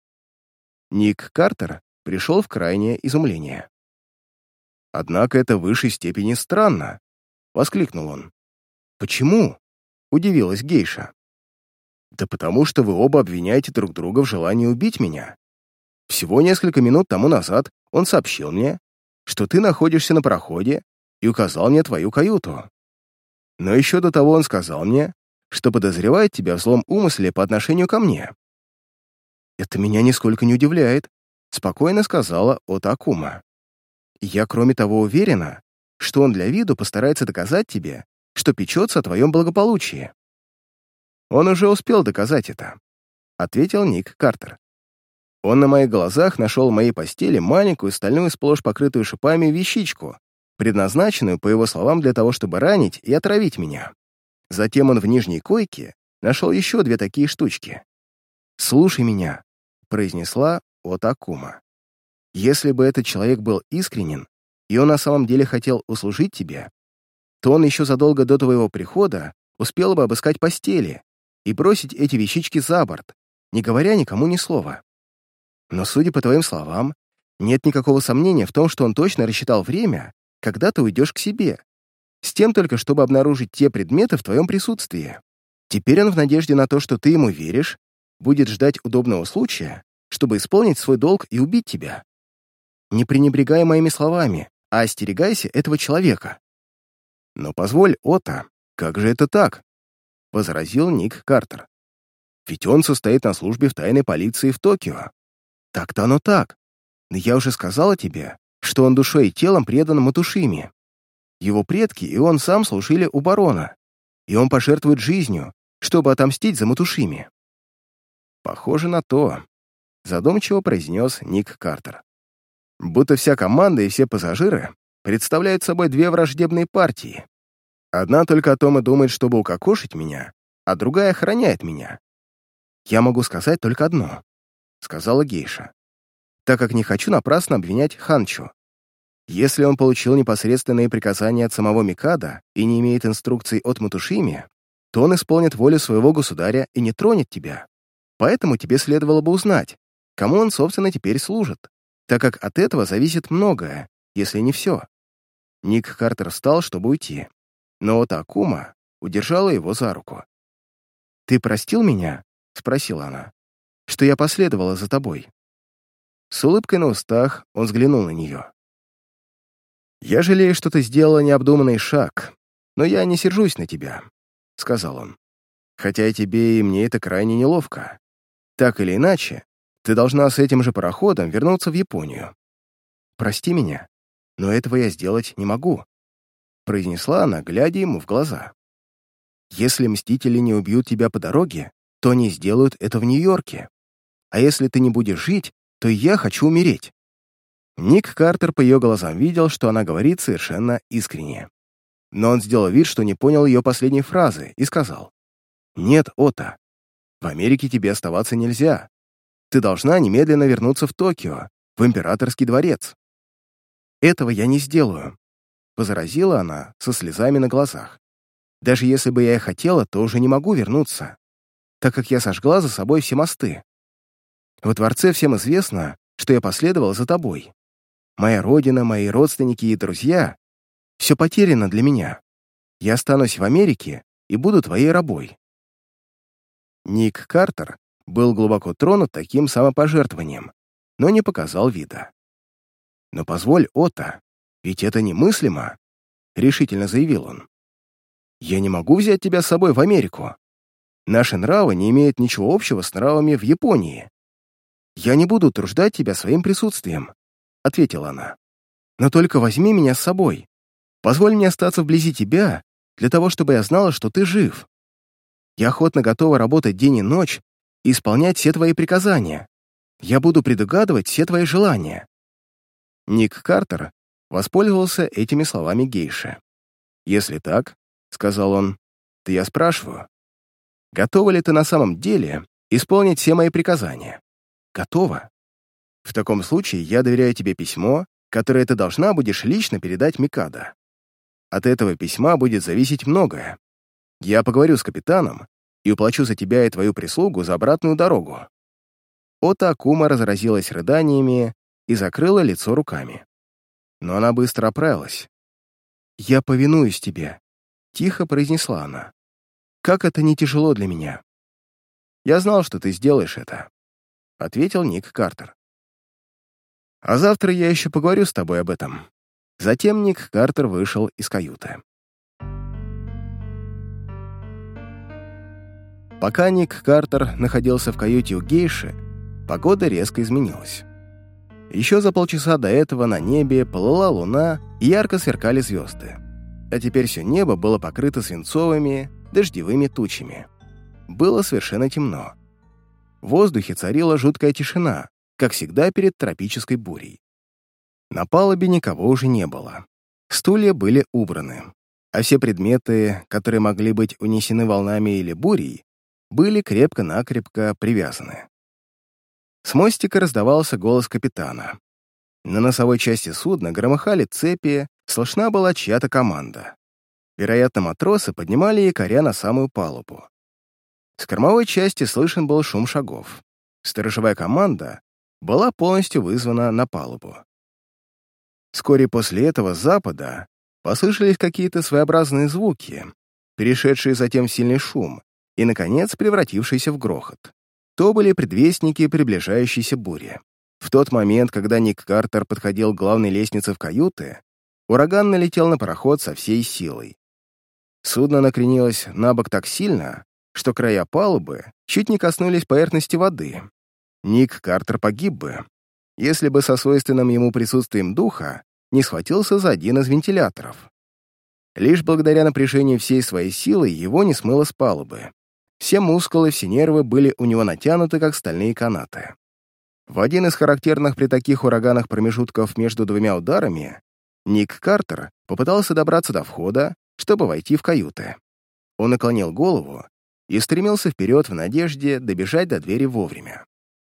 Ник Картер пришел в крайнее изумление. «Однако это в высшей степени странно», — воскликнул он. «Почему?» — удивилась гейша. «Да потому что вы оба обвиняете друг друга в желании убить меня. Всего несколько минут тому назад он сообщил мне, что ты находишься на проходе и указал мне твою каюту. Но еще до того он сказал мне, что подозревает тебя в злом умысле по отношению ко мне. Это меня нисколько не удивляет, спокойно сказала Отакума. Я, кроме того, уверена, что он для виду постарается доказать тебе, что печется о твоем благополучии. Он уже успел доказать это, ответил Ник Картер. Он на моих глазах нашел в моей постели маленькую стальную сплошь покрытую шипами вещичку, предназначенную, по его словам, для того, чтобы ранить и отравить меня. Затем он в нижней койке нашел еще две такие штучки. «Слушай меня», — произнесла Отакума. Если бы этот человек был искренен, и он на самом деле хотел услужить тебе, то он еще задолго до твоего прихода успел бы обыскать постели и бросить эти вещички за борт, не говоря никому ни слова. Но, судя по твоим словам, нет никакого сомнения в том, что он точно рассчитал время, когда ты уйдешь к себе, с тем только, чтобы обнаружить те предметы в твоем присутствии. Теперь он в надежде на то, что ты ему веришь, будет ждать удобного случая, чтобы исполнить свой долг и убить тебя. Не пренебрегай моими словами, а остерегайся этого человека. Но позволь, Ота, как же это так? Возразил Ник Картер. Ведь он состоит на службе в тайной полиции в Токио. Так-то оно так. Но я уже сказала тебе, что он душой и телом предан Матушиме. Его предки и он сам служили у барона, и он пожертвует жизнью, чтобы отомстить за Матушими?» «Похоже на то», — задумчиво произнес Ник Картер. «Будто вся команда и все пассажиры представляют собой две враждебные партии. Одна только о том и думает, чтобы укокошить меня, а другая охраняет меня. Я могу сказать только одно», — сказала гейша, «так как не хочу напрасно обвинять Ханчу. Если он получил непосредственные приказания от самого Микада и не имеет инструкций от Матушими, то он исполнит волю своего государя и не тронет тебя. Поэтому тебе следовало бы узнать, кому он, собственно, теперь служит, так как от этого зависит многое, если не все. Ник Картер встал, чтобы уйти, но вот Акума удержала его за руку. «Ты простил меня?» — спросила она. «Что я последовала за тобой?» С улыбкой на устах он взглянул на нее. «Я жалею, что ты сделала необдуманный шаг, но я не сержусь на тебя», — сказал он. «Хотя тебе, и мне это крайне неловко. Так или иначе, ты должна с этим же пароходом вернуться в Японию. Прости меня, но этого я сделать не могу», — произнесла она, глядя ему в глаза. «Если мстители не убьют тебя по дороге, то они сделают это в Нью-Йорке. А если ты не будешь жить, то я хочу умереть. Ник Картер по ее глазам видел, что она говорит совершенно искренне. Но он сделал вид, что не понял ее последней фразы, и сказал, «Нет, Ота, в Америке тебе оставаться нельзя. Ты должна немедленно вернуться в Токио, в императорский дворец». «Этого я не сделаю», — возразила она со слезами на глазах. «Даже если бы я и хотела, то уже не могу вернуться, так как я сожгла за собой все мосты. Во дворце всем известно, что я последовал за тобой моя родина, мои родственники и друзья — все потеряно для меня. Я останусь в Америке и буду твоей рабой». Ник Картер был глубоко тронут таким самопожертвованием, но не показал вида. «Но позволь, Ота, ведь это немыслимо», — решительно заявил он. «Я не могу взять тебя с собой в Америку. Наши нравы не имеют ничего общего с нравами в Японии. Я не буду труждать тебя своим присутствием. — ответила она. «Но только возьми меня с собой. Позволь мне остаться вблизи тебя, для того, чтобы я знала, что ты жив. Я охотно готова работать день и ночь и исполнять все твои приказания. Я буду предугадывать все твои желания». Ник Картер воспользовался этими словами гейши. «Если так, — сказал он, — то я спрашиваю, готова ли ты на самом деле исполнить все мои приказания?» «Готова», в таком случае я доверяю тебе письмо, которое ты должна будешь лично передать Микадо. От этого письма будет зависеть многое. Я поговорю с капитаном и уплачу за тебя и твою прислугу за обратную дорогу». Ота Акума разразилась рыданиями и закрыла лицо руками. Но она быстро оправилась. «Я повинуюсь тебе», — тихо произнесла она. «Как это не тяжело для меня». «Я знал, что ты сделаешь это», — ответил Ник Картер. А завтра я еще поговорю с тобой об этом». Затем Ник Картер вышел из каюты. Пока Ник Картер находился в каюте у гейши, погода резко изменилась. Еще за полчаса до этого на небе плыла луна и ярко сверкали звезды. А теперь все небо было покрыто свинцовыми, дождевыми тучами. Было совершенно темно. В воздухе царила жуткая тишина, как всегда перед тропической бурей. На палубе никого уже не было. Стулья были убраны, а все предметы, которые могли быть унесены волнами или бурей, были крепко-накрепко привязаны. С мостика раздавался голос капитана. На носовой части судна громыхали цепи, слышна была чья-то команда. Вероятно, матросы поднимали якоря на самую палубу. С кормовой части слышен был шум шагов. Сторожевая команда была полностью вызвана на палубу. Вскоре после этого с запада послышались какие-то своеобразные звуки, перешедшие затем в сильный шум и, наконец, превратившиеся в грохот. То были предвестники приближающейся бури. В тот момент, когда Ник Картер подходил к главной лестнице в каюты, ураган налетел на пароход со всей силой. Судно накренилось на бок так сильно, что края палубы чуть не коснулись поверхности воды, Ник Картер погиб бы, если бы со свойственным ему присутствием духа не схватился за один из вентиляторов. Лишь благодаря напряжению всей своей силы его не смыло с палубы. Все мускулы, все нервы были у него натянуты, как стальные канаты. В один из характерных при таких ураганах промежутков между двумя ударами Ник Картер попытался добраться до входа, чтобы войти в каюты. Он наклонил голову и стремился вперед в надежде добежать до двери вовремя.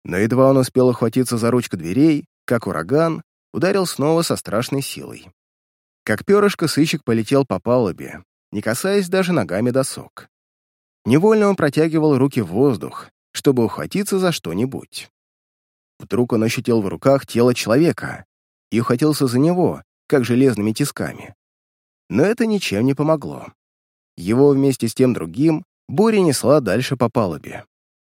Но едва он успел ухватиться за ручку дверей, как ураган ударил снова со страшной силой. Как перышко сыщик полетел по палубе, не касаясь даже ногами досок. Невольно он протягивал руки в воздух, чтобы ухватиться за что-нибудь. Вдруг он ощутил в руках тело человека и ухватился за него, как железными тисками. Но это ничем не помогло. Его вместе с тем другим буря несла дальше по палубе.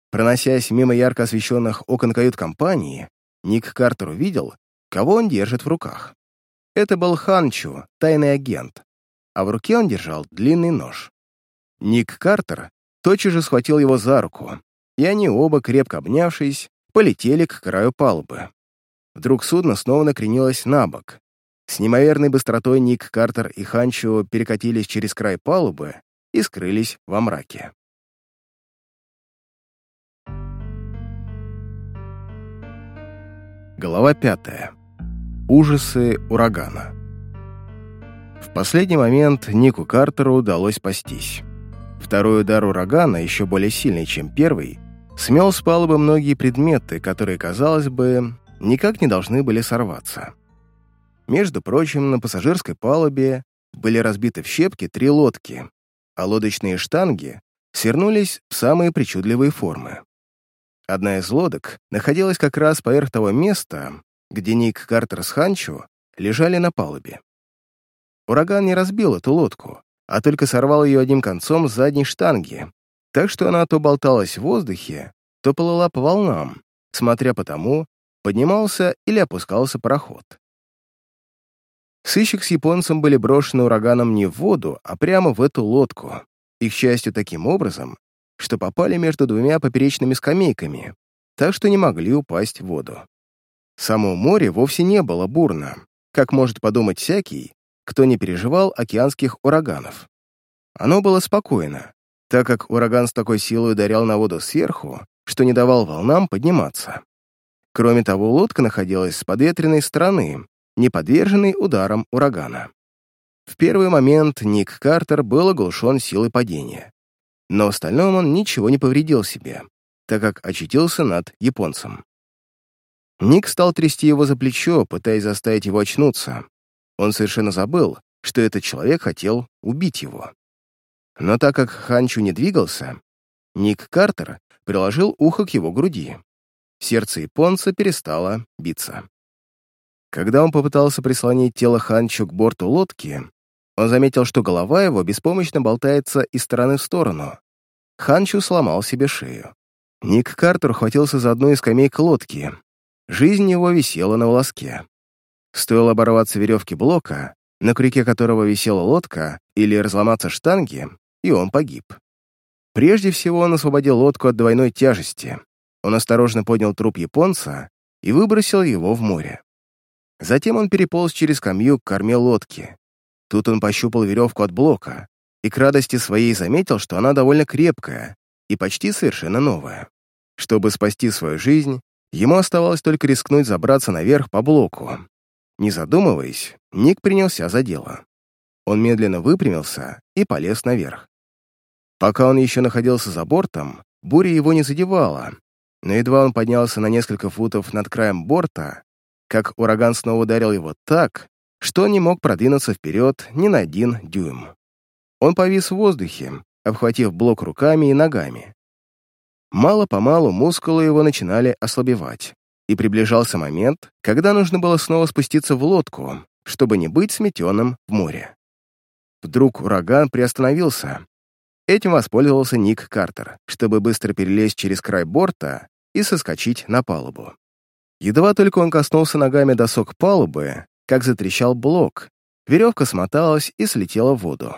Проносясь мимо ярко освещенных окон кают-компании, Ник Картер увидел, кого он держит в руках. Это был Ханчу, тайный агент, а в руке он держал длинный нож. Ник Картер тотчас же схватил его за руку, и они оба, крепко обнявшись, полетели к краю палубы. Вдруг судно снова накренилось на бок, с неимоверной быстротой Ник, Картер и Ханчо перекатились через край палубы и скрылись во мраке. Глава пятая. Ужасы урагана. В последний момент Нику Картеру удалось спастись. Второй удар урагана, еще более сильный, чем первый, смел с палубы многие предметы, которые, казалось бы, никак не должны были сорваться. Между прочим, на пассажирской палубе были разбиты в щепки три лодки, а лодочные штанги свернулись в самые причудливые формы. Одна из лодок находилась как раз поверх того места, где Ник Картер с Ханчо лежали на палубе. Ураган не разбил эту лодку, а только сорвал ее одним концом с задней штанги, так что она то болталась в воздухе, то плыла по волнам, смотря по тому, поднимался или опускался пароход. Сыщик с японцем были брошены ураганом не в воду, а прямо в эту лодку. Их счастью таким образом, что попали между двумя поперечными скамейками, так что не могли упасть в воду. Само море вовсе не было бурно, как может подумать всякий, кто не переживал океанских ураганов. Оно было спокойно, так как ураган с такой силой ударял на воду сверху, что не давал волнам подниматься. Кроме того, лодка находилась с подветренной стороны, не подверженный ударам урагана. В первый момент Ник Картер был оглушен силой падения, но в остальном он ничего не повредил себе, так как очутился над японцем. Ник стал трясти его за плечо, пытаясь заставить его очнуться. Он совершенно забыл, что этот человек хотел убить его. Но так как Ханчу не двигался, Ник Картер приложил ухо к его груди. Сердце японца перестало биться. Когда он попытался прислонить тело Ханчу к борту лодки, он заметил, что голова его беспомощно болтается из стороны в сторону. Ханчу сломал себе шею. Ник Картер хватился за одну из скамейк лодки. Жизнь его висела на волоске. Стоило оборваться веревки блока, на крюке которого висела лодка, или разломаться штанги, и он погиб. Прежде всего он освободил лодку от двойной тяжести. Он осторожно поднял труп японца и выбросил его в море. Затем он переполз через камью к корме лодки. Тут он пощупал веревку от блока и к радости своей заметил, что она довольно крепкая и почти совершенно новая. Чтобы спасти свою жизнь, ему оставалось только рискнуть забраться наверх по блоку. Не задумываясь, Ник принялся за дело. Он медленно выпрямился и полез наверх. Пока он еще находился за бортом, буря его не задевала, но едва он поднялся на несколько футов над краем борта, как ураган снова ударил его так, что он не мог продвинуться вперед ни на один дюйм. Он повис в воздухе, обхватив блок руками и ногами. Мало-помалу мускулы его начинали ослабевать, и приближался момент, когда нужно было снова спуститься в лодку, чтобы не быть сметенным в море. Вдруг ураган приостановился. Этим воспользовался Ник Картер, чтобы быстро перелезть через край борта и соскочить на палубу. Едва только он коснулся ногами досок палубы, как затрещал блок, веревка смоталась и слетела в воду.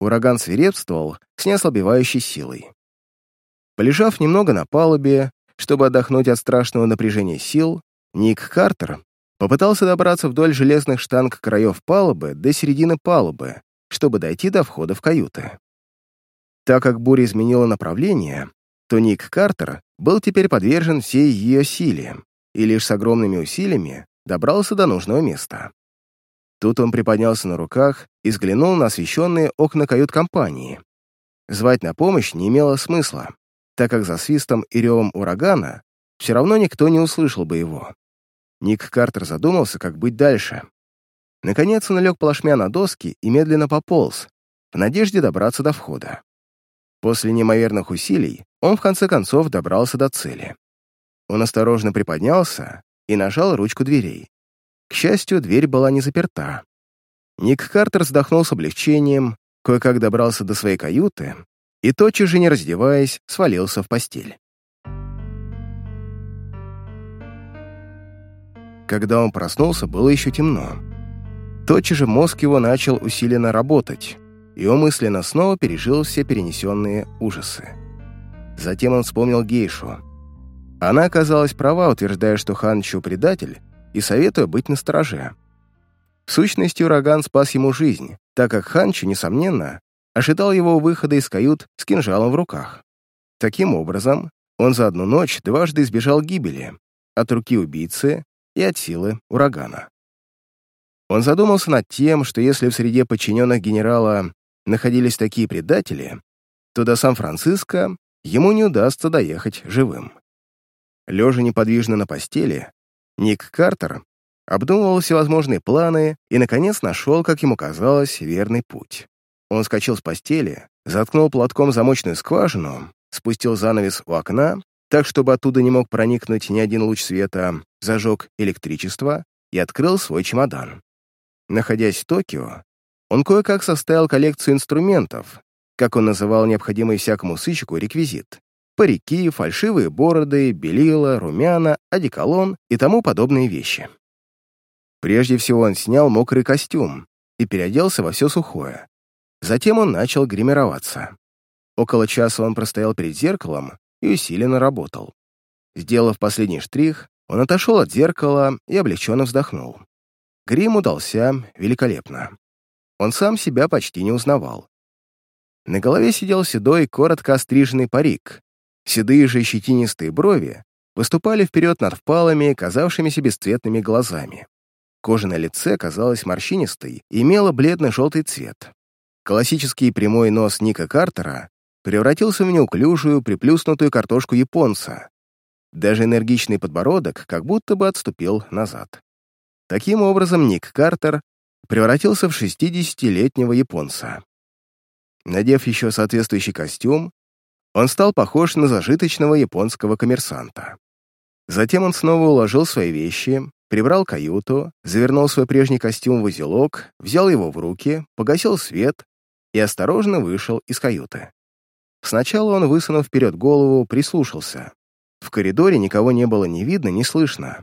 Ураган свирепствовал с неослабевающей силой. Полежав немного на палубе, чтобы отдохнуть от страшного напряжения сил, Ник Картер попытался добраться вдоль железных штанг краев палубы до середины палубы, чтобы дойти до входа в каюты. Так как буря изменила направление, то Ник Картер был теперь подвержен всей ее силе и лишь с огромными усилиями добрался до нужного места. Тут он приподнялся на руках и взглянул на освещенные окна кают-компании. Звать на помощь не имело смысла, так как за свистом и ревом урагана все равно никто не услышал бы его. Ник Картер задумался, как быть дальше. Наконец он лег плашмя на доски и медленно пополз, в надежде добраться до входа. После неимоверных усилий он в конце концов добрался до цели. Он осторожно приподнялся и нажал ручку дверей. К счастью, дверь была не заперта. Ник Картер вздохнул с облегчением, кое-как добрался до своей каюты и, тотчас же не раздеваясь, свалился в постель. Когда он проснулся, было еще темно. Тотчас же мозг его начал усиленно работать, и он мысленно снова пережил все перенесенные ужасы. Затем он вспомнил гейшу. Она оказалась права, утверждая, что Ханчо предатель, и советуя быть настороже. В сущности, ураган спас ему жизнь, так как Ханчо, несомненно, ожидал его выхода из кают с кинжалом в руках. Таким образом, он за одну ночь дважды избежал гибели от руки убийцы и от силы урагана. Он задумался над тем, что если в среде подчиненных генерала находились такие предатели, то до Сан-Франциско ему не удастся доехать живым. Лежа неподвижно на постели, Ник Картер обдумывал всевозможные планы и, наконец, нашел, как ему казалось, верный путь. Он скочил с постели, заткнул платком замочную скважину, спустил занавес у окна, так, чтобы оттуда не мог проникнуть ни один луч света, зажег электричество и открыл свой чемодан. Находясь в Токио, он кое-как составил коллекцию инструментов, как он называл необходимый всякому сыщику реквизит. Парики, фальшивые бороды, белила, румяна, одеколон и тому подобные вещи. Прежде всего он снял мокрый костюм и переоделся во все сухое. Затем он начал гримироваться. Около часа он простоял перед зеркалом и усиленно работал. Сделав последний штрих, он отошел от зеркала и облегченно вздохнул. Грим удался великолепно. Он сам себя почти не узнавал. На голове сидел седой, коротко остриженный парик. Седые же щетинистые брови выступали вперед над впалыми, казавшимися бесцветными глазами. Кожа на лице казалась морщинистой и имела бледно-желтый цвет. Классический прямой нос Ника Картера превратился в неуклюжую, приплюснутую картошку японца. Даже энергичный подбородок как будто бы отступил назад. Таким образом, Ник Картер превратился в 60-летнего японца. Надев еще соответствующий костюм, он стал похож на зажиточного японского коммерсанта. Затем он снова уложил свои вещи, прибрал каюту, завернул свой прежний костюм в узелок, взял его в руки, погасил свет и осторожно вышел из каюты. Сначала он, высунув вперед голову, прислушался. В коридоре никого не было ни видно, ни слышно.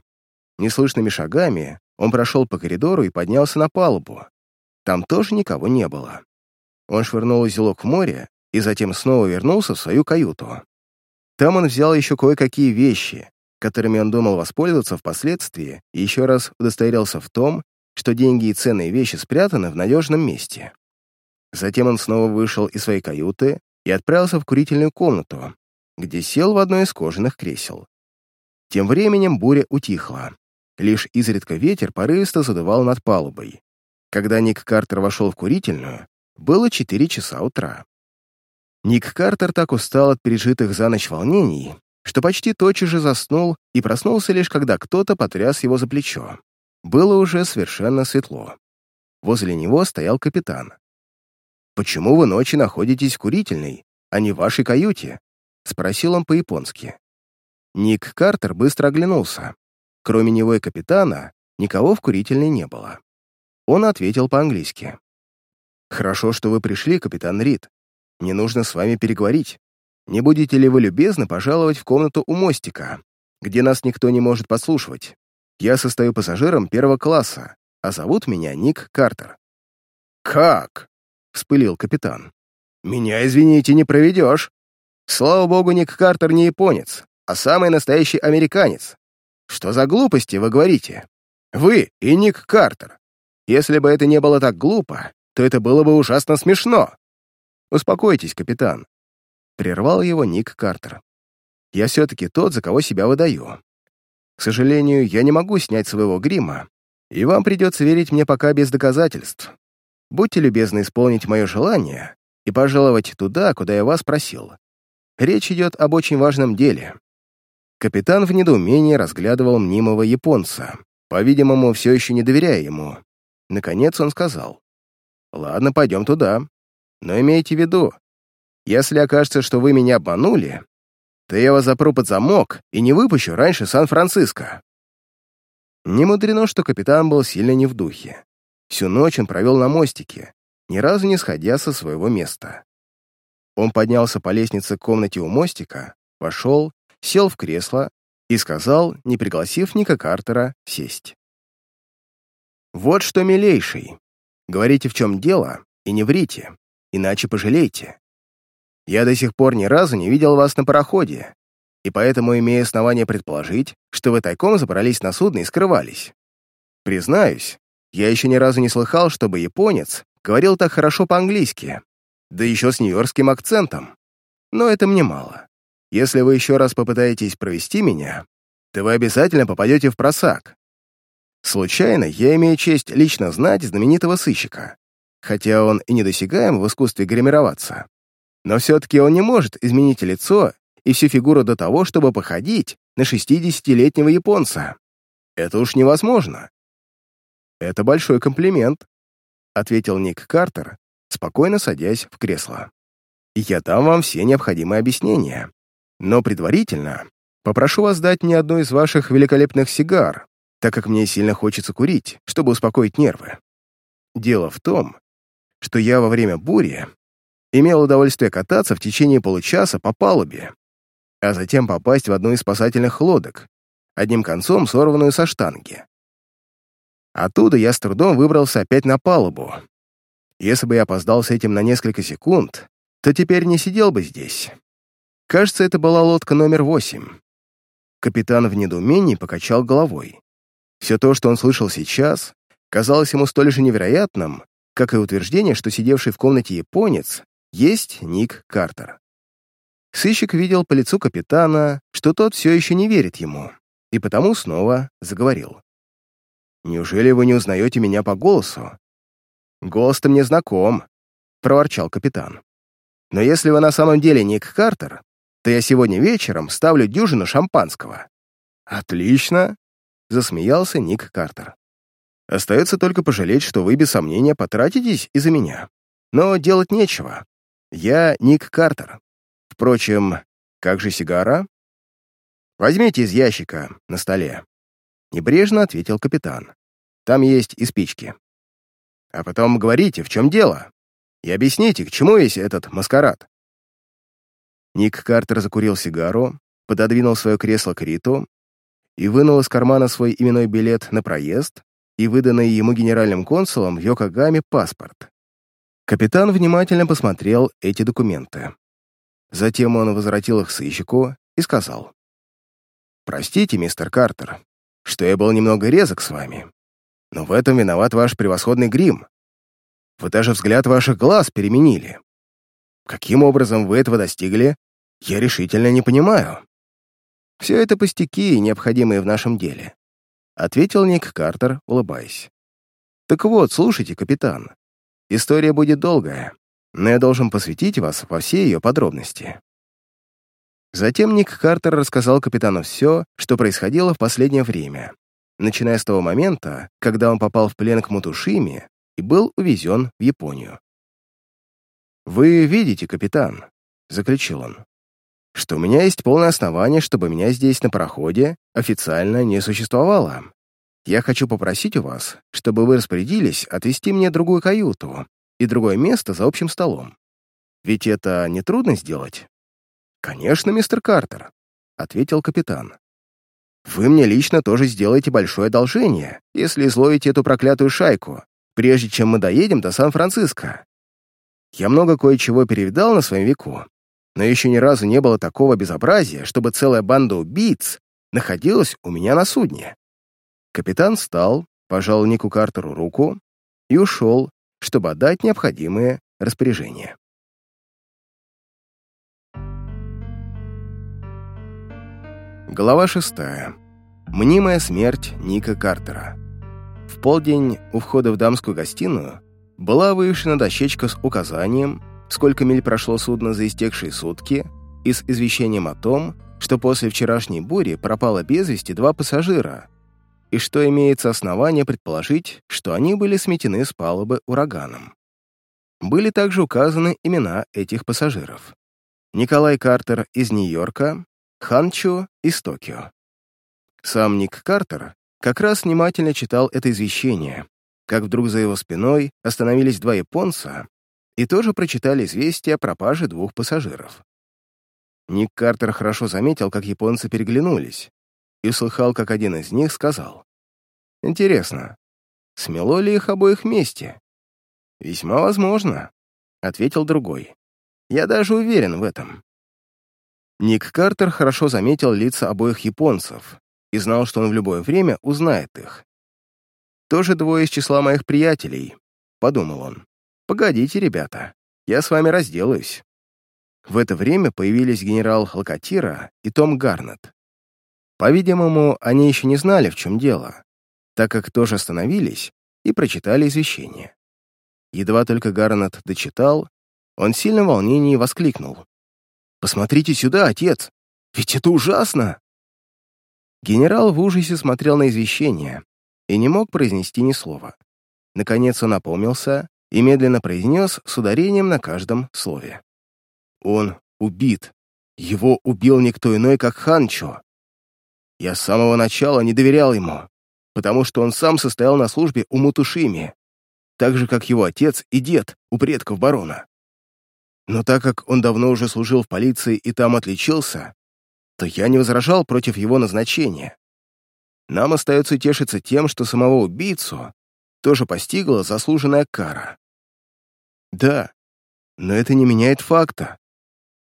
Неслышными шагами он прошел по коридору и поднялся на палубу. Там тоже никого не было. Он швырнул узелок в море и затем снова вернулся в свою каюту. Там он взял еще кое-какие вещи, которыми он думал воспользоваться впоследствии, и еще раз удостоверился в том, что деньги и ценные вещи спрятаны в надежном месте. Затем он снова вышел из своей каюты и отправился в курительную комнату, где сел в одно из кожаных кресел. Тем временем буря утихла. Лишь изредка ветер порывисто задувал над палубой. Когда Ник Картер вошел в курительную, было 4 часа утра. Ник Картер так устал от пережитых за ночь волнений, что почти тотчас же заснул и проснулся лишь когда кто-то потряс его за плечо. Было уже совершенно светло. Возле него стоял капитан. «Почему вы ночью находитесь в курительной, а не в вашей каюте?» — спросил он по-японски. Ник Картер быстро оглянулся. Кроме него и капитана, никого в курительной не было. Он ответил по-английски. «Хорошо, что вы пришли, капитан Рид. Мне нужно с вами переговорить. Не будете ли вы любезны пожаловать в комнату у мостика, где нас никто не может подслушивать? Я состою пассажиром первого класса, а зовут меня Ник Картер». «Как?» — вспылил капитан. «Меня, извините, не проведешь. Слава богу, Ник Картер не японец, а самый настоящий американец. Что за глупости вы говорите? Вы и Ник Картер. Если бы это не было так глупо, то это было бы ужасно смешно. Успокойтесь, капитан. Прервал его Ник Картер. Я все-таки тот, за кого себя выдаю. К сожалению, я не могу снять своего грима, и вам придется верить мне пока без доказательств. Будьте любезны исполнить мое желание и пожаловать туда, куда я вас просил. Речь идет об очень важном деле. Капитан в недоумении разглядывал мнимого японца, по-видимому, все еще не доверяя ему. Наконец он сказал, «Ладно, пойдем туда. Но имейте в виду, если окажется, что вы меня обманули, то я вас запру под замок и не выпущу раньше Сан-Франциско». Не мудрено, что капитан был сильно не в духе. Всю ночь он провел на мостике, ни разу не сходя со своего места. Он поднялся по лестнице к комнате у мостика, вошел, сел в кресло и сказал, не пригласив Ника Картера, сесть. «Вот что, милейший, говорите, в чем дело, и не врите, иначе пожалеете. Я до сих пор ни разу не видел вас на пароходе, и поэтому имею основание предположить, что вы тайком забрались на судно и скрывались. Признаюсь, я еще ни разу не слыхал, чтобы японец говорил так хорошо по-английски, да еще с нью-йоркским акцентом. Но это мне мало. Если вы еще раз попытаетесь провести меня, то вы обязательно попадете в просак. Случайно я имею честь лично знать знаменитого сыщика, хотя он и недосягаем в искусстве гримироваться. Но все-таки он не может изменить лицо и всю фигуру до того, чтобы походить на 60-летнего японца. Это уж невозможно. Это большой комплимент, ответил Ник Картер, спокойно садясь в кресло. Я дам вам все необходимые объяснения. Но предварительно попрошу вас дать мне одну из ваших великолепных сигар, так как мне сильно хочется курить, чтобы успокоить нервы. Дело в том, что я во время бури имел удовольствие кататься в течение получаса по палубе, а затем попасть в одну из спасательных лодок, одним концом сорванную со штанги. Оттуда я с трудом выбрался опять на палубу. Если бы я опоздал с этим на несколько секунд, то теперь не сидел бы здесь. Кажется, это была лодка номер восемь. Капитан в недоумении покачал головой. Все то, что он слышал сейчас, казалось ему столь же невероятным, как и утверждение, что сидевший в комнате японец есть Ник Картер. Сыщик видел по лицу капитана, что тот все еще не верит ему, и потому снова заговорил. «Неужели вы не узнаете меня по голосу?» «Голос-то мне знаком», — проворчал капитан. «Но если вы на самом деле Ник Картер, то я сегодня вечером ставлю дюжину шампанского». «Отлично», — засмеялся Ник Картер. «Остается только пожалеть, что вы без сомнения потратитесь из-за меня. Но делать нечего. Я Ник Картер. Впрочем, как же сигара?» «Возьмите из ящика на столе», — небрежно ответил капитан. «Там есть и спички. А потом говорите, в чем дело, и объясните, к чему весь этот маскарад». Ник Картер закурил сигару, пододвинул свое кресло к Риту и вынул из кармана свой именной билет на проезд и выданный ему генеральным консулом Йокогаме паспорт. Капитан внимательно посмотрел эти документы. Затем он возвратил их сыщику и сказал. «Простите, мистер Картер, что я был немного резок с вами, но в этом виноват ваш превосходный грим. Вы даже взгляд ваших глаз переменили. Каким образом вы этого достигли, я решительно не понимаю. Все это пустяки, необходимые в нашем деле, ответил Ник Картер, улыбаясь. Так вот, слушайте, капитан. История будет долгая, но я должен посвятить вас во все ее подробности. Затем Ник Картер рассказал капитану все, что происходило в последнее время, начиная с того момента, когда он попал в плен к Мутушиме и был увезен в Японию. «Вы видите, капитан», — заключил он, что у меня есть полное основание, чтобы меня здесь на пароходе официально не существовало. Я хочу попросить у вас, чтобы вы распорядились отвести мне другую каюту и другое место за общим столом. Ведь это нетрудно сделать. «Конечно, мистер Картер», — ответил капитан. «Вы мне лично тоже сделаете большое одолжение, если изловите эту проклятую шайку, прежде чем мы доедем до Сан-Франциско. Я много кое-чего перевидал на своем веку, но еще ни разу не было такого безобразия, чтобы целая банда убийц находилась у меня на судне. Капитан встал, пожал Нику Картеру руку и ушел, чтобы отдать необходимые распоряжения. Глава шестая. Мнимая смерть Ника Картера. В полдень у входа в дамскую гостиную была вывешена дощечка с указанием, сколько миль прошло судно за истекшие сутки, и с извещением о том, что после вчерашней бури пропало без вести два пассажира, и что имеется основание предположить, что они были сметены с палубы ураганом. Были также указаны имена этих пассажиров. Николай Картер из Нью-Йорка, Ханчо из Токио. Сам Ник Картер как раз внимательно читал это извещение, как вдруг за его спиной остановились два японца и тоже прочитали известие о пропаже двух пассажиров. Ник Картер хорошо заметил, как японцы переглянулись, и услыхал, как один из них сказал. «Интересно, смело ли их обоих вместе?» «Весьма возможно», — ответил другой. «Я даже уверен в этом». Ник Картер хорошо заметил лица обоих японцев и знал, что он в любое время узнает их. «Тоже двое из числа моих приятелей», — подумал он. «Погодите, ребята, я с вами разделаюсь». В это время появились генерал Локатира и Том Гарнет. По-видимому, они еще не знали, в чем дело, так как тоже остановились и прочитали извещение. Едва только Гарнет дочитал, он в сильном волнении воскликнул. «Посмотрите сюда, отец! Ведь это ужасно!» Генерал в ужасе смотрел на извещение и не мог произнести ни слова. Наконец он опомнился и медленно произнес с ударением на каждом слове. Он убит. Его убил никто иной, как Ханчо. Я с самого начала не доверял ему, потому что он сам состоял на службе у Мутушими, так же, как его отец и дед у предков барона. Но так как он давно уже служил в полиции и там отличился, то я не возражал против его назначения. Нам остается утешиться тем, что самого убийцу тоже постигла заслуженная кара. Да, но это не меняет факта,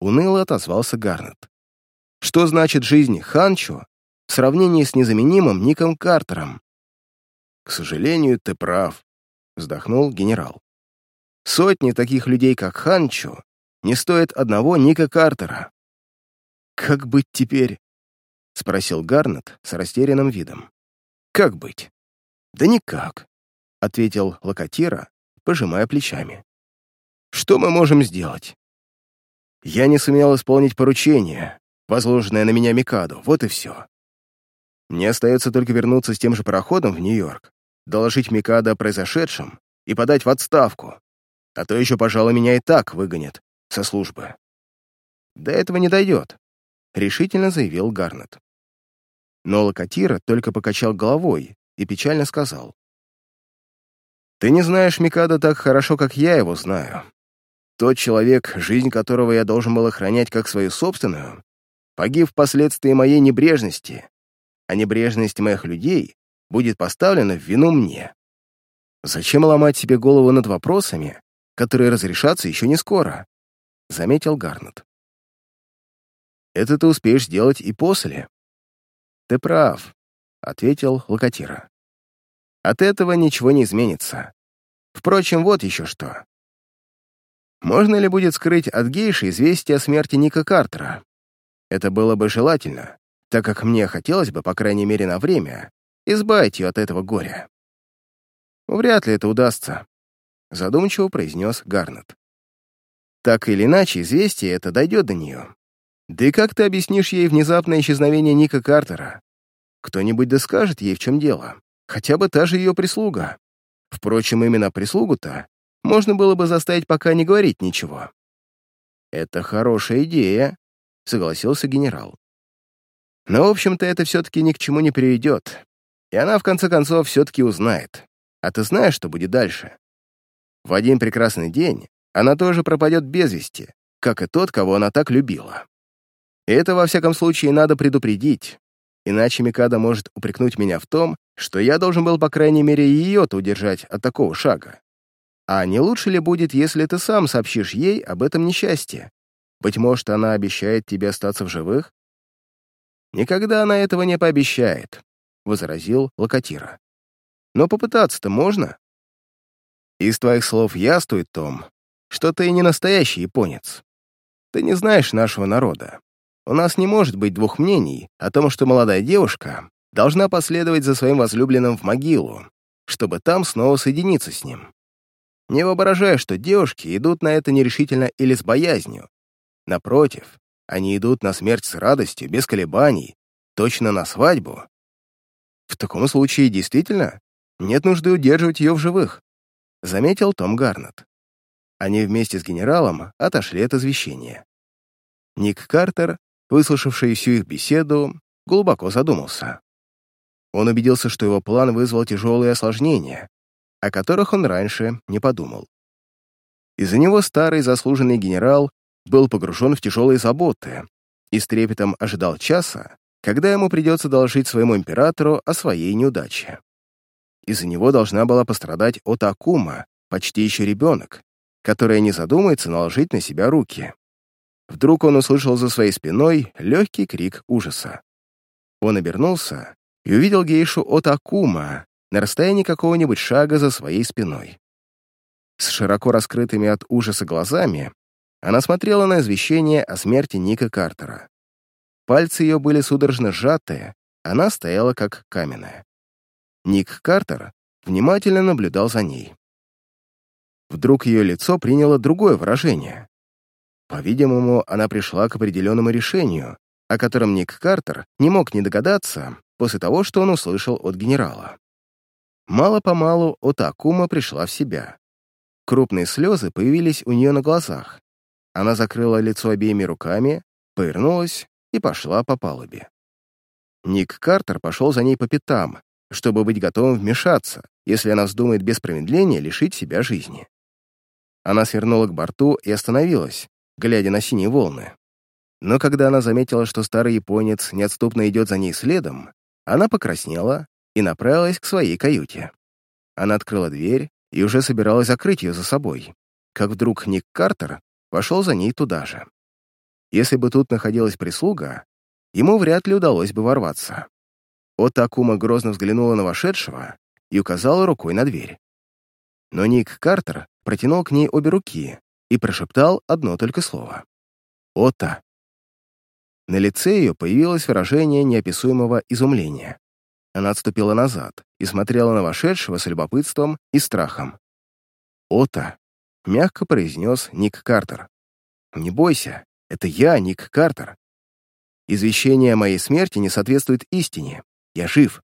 Уныло отозвался Гарнет. Что значит жизнь Ханчо в сравнении с незаменимым Ником Картером? К сожалению, ты прав, вздохнул генерал. Сотни таких людей, как Ханчо, не стоят одного Ника Картера. Как быть теперь? спросил Гарнет с растерянным видом. Как быть? Да никак, ответил Локатира, пожимая плечами. Что мы можем сделать? Я не сумел исполнить поручение, возложенное на меня Микаду, вот и все. Мне остается только вернуться с тем же пароходом в Нью-Йорк, доложить Микадо о произошедшем и подать в отставку, а то еще, пожалуй, меня и так выгонят со службы. До этого не дойдет, — решительно заявил Гарнет. Но Локатира только покачал головой и печально сказал. «Ты не знаешь Микадо так хорошо, как я его знаю. Тот человек, жизнь которого я должен был охранять как свою собственную, погиб впоследствии моей небрежности, а небрежность моих людей будет поставлена в вину мне. Зачем ломать себе голову над вопросами, которые разрешатся еще не скоро? Заметил Гарнет. Это ты успеешь сделать и после. Ты прав, ответил Локатира. От этого ничего не изменится. Впрочем, вот еще что. Можно ли будет скрыть от гейши известие о смерти Ника Картера? Это было бы желательно, так как мне хотелось бы, по крайней мере на время, избавить ее от этого горя. Вряд ли это удастся, задумчиво произнес Гарнет. Так или иначе, известие это дойдет до нее. Да и как ты объяснишь ей внезапное исчезновение Ника Картера? Кто-нибудь да скажет ей, в чем дело. Хотя бы та же ее прислуга. Впрочем, именно прислугу-то можно было бы заставить пока не говорить ничего. «Это хорошая идея», — согласился генерал. «Но, в общем-то, это все-таки ни к чему не приведет, и она, в конце концов, все-таки узнает. А ты знаешь, что будет дальше? В один прекрасный день она тоже пропадет без вести, как и тот, кого она так любила. Это, во всяком случае, надо предупредить, иначе Микада может упрекнуть меня в том, что я должен был, по крайней мере, ее-то удержать от такого шага. А не лучше ли будет, если ты сам сообщишь ей об этом несчастье? Быть может, она обещает тебе остаться в живых? Никогда она этого не пообещает, — возразил Локатира. Но попытаться-то можно. Из твоих слов яствует, Том, что ты не настоящий японец. Ты не знаешь нашего народа. у нас не может быть двух мнений о том, что молодая девушка должна последовать за своим возлюбленным в могилу, чтобы там снова соединиться с ним. Не воображаю, что девушки идут на это нерешительно или с боязнью. Напротив, они идут на смерть с радостью, без колебаний, точно на свадьбу. В таком случае, действительно, нет нужды удерживать ее в живых, заметил Том Гарнет. Они вместе с генералом отошли от извещения. Ник Картер, выслушавший всю их беседу, глубоко задумался. Он убедился, что его план вызвал тяжелые осложнения, о которых он раньше не подумал. Из-за него старый заслуженный генерал был погружен в тяжелые заботы и с трепетом ожидал часа, когда ему придется доложить своему императору о своей неудаче. Из-за него должна была пострадать Отакума, почти еще ребенок, которая не задумается наложить на себя руки. Вдруг он услышал за своей спиной легкий крик ужаса. Он обернулся и увидел гейшу Отакума на расстоянии какого-нибудь шага за своей спиной. С широко раскрытыми от ужаса глазами она смотрела на извещение о смерти Ника Картера. Пальцы ее были судорожно сжатые, она стояла как каменная. Ник Картер внимательно наблюдал за ней. Вдруг ее лицо приняло другое выражение. По-видимому, она пришла к определенному решению, о котором Ник Картер не мог не догадаться после того, что он услышал от генерала. Мало-помалу Отакума пришла в себя. Крупные слезы появились у нее на глазах. Она закрыла лицо обеими руками, повернулась и пошла по палубе. Ник Картер пошел за ней по пятам, чтобы быть готовым вмешаться, если она вздумает без промедления лишить себя жизни. Она свернула к борту и остановилась, глядя на синие волны. Но когда она заметила, что старый японец неотступно идет за ней следом, она покраснела и направилась к своей каюте. Она открыла дверь и уже собиралась закрыть ее за собой, как вдруг Ник Картер пошел за ней туда же. Если бы тут находилась прислуга, ему вряд ли удалось бы ворваться. Отто Акума грозно взглянула на вошедшего и указала рукой на дверь. Но Ник Картер протянул к ней обе руки и прошептал одно только слово. «Отто». На лице ее появилось выражение неописуемого изумления. Она отступила назад и смотрела на вошедшего с любопытством и страхом. «Отто», — мягко произнес Ник Картер. «Не бойся, это я, Ник Картер. Извещение о моей смерти не соответствует истине. Я жив.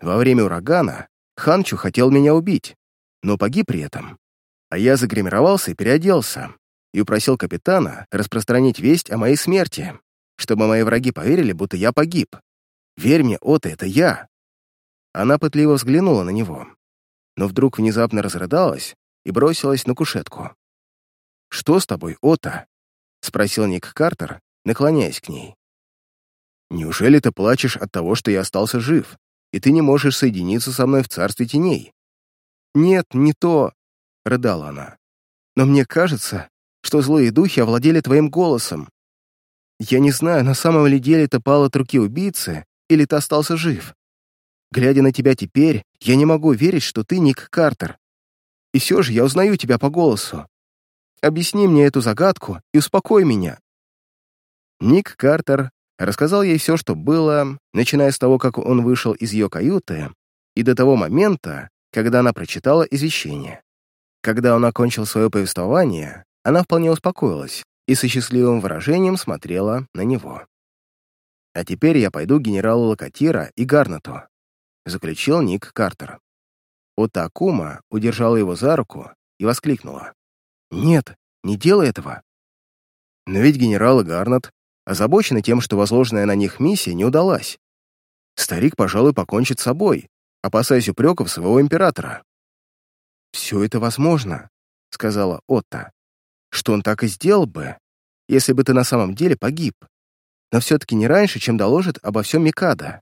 Во время урагана Ханчу хотел меня убить, но погиб при этом. А я загримировался и переоделся, и упросил капитана распространить весть о моей смерти, чтобы мои враги поверили, будто я погиб. Верь мне, Ота, это я!» Она пытливо взглянула на него, но вдруг внезапно разрыдалась и бросилась на кушетку. «Что с тобой, Ота?» — спросил Ник Картер, наклоняясь к ней. «Неужели ты плачешь от того, что я остался жив, и ты не можешь соединиться со мной в царстве теней?» «Нет, не то», — рыдала она. «Но мне кажется, что злые духи овладели твоим голосом. Я не знаю, на самом ли деле это пало от руки убийцы, или ты остался жив. Глядя на тебя теперь, я не могу верить, что ты Ник Картер. И все же я узнаю тебя по голосу. Объясни мне эту загадку и успокой меня». Ник Картер рассказал ей все, что было, начиная с того, как он вышел из ее каюты, и до того момента, когда она прочитала извещение. Когда он окончил свое повествование, она вполне успокоилась и со счастливым выражением смотрела на него. «А теперь я пойду к генералу Локатира и Гарнету», — заключил Ник Картер. Ота Акума удержала его за руку и воскликнула. «Нет, не делай этого!» Но ведь генерал и Гарнет озабочены тем, что возложенная на них миссия не удалась. Старик, пожалуй, покончит с собой, опасаясь упреков своего императора. «Все это возможно», — сказала Отта, «что он так и сделал бы, если бы ты на самом деле погиб но все-таки не раньше, чем доложит обо всем Микада.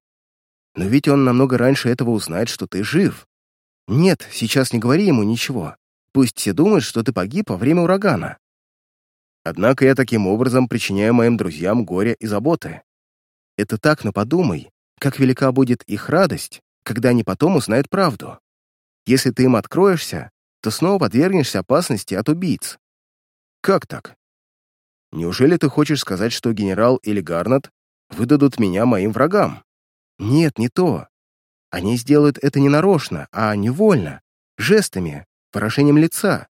Но ведь он намного раньше этого узнает, что ты жив. Нет, сейчас не говори ему ничего. Пусть все думают, что ты погиб во время урагана. Однако я таким образом причиняю моим друзьям горе и заботы. Это так, но подумай, как велика будет их радость, когда они потом узнают правду. Если ты им откроешься, то снова подвергнешься опасности от убийц. Как так? Неужели ты хочешь сказать, что генерал или Гарнет выдадут меня моим врагам? Нет, не то. Они сделают это не нарочно, а невольно, жестами, выражением лица.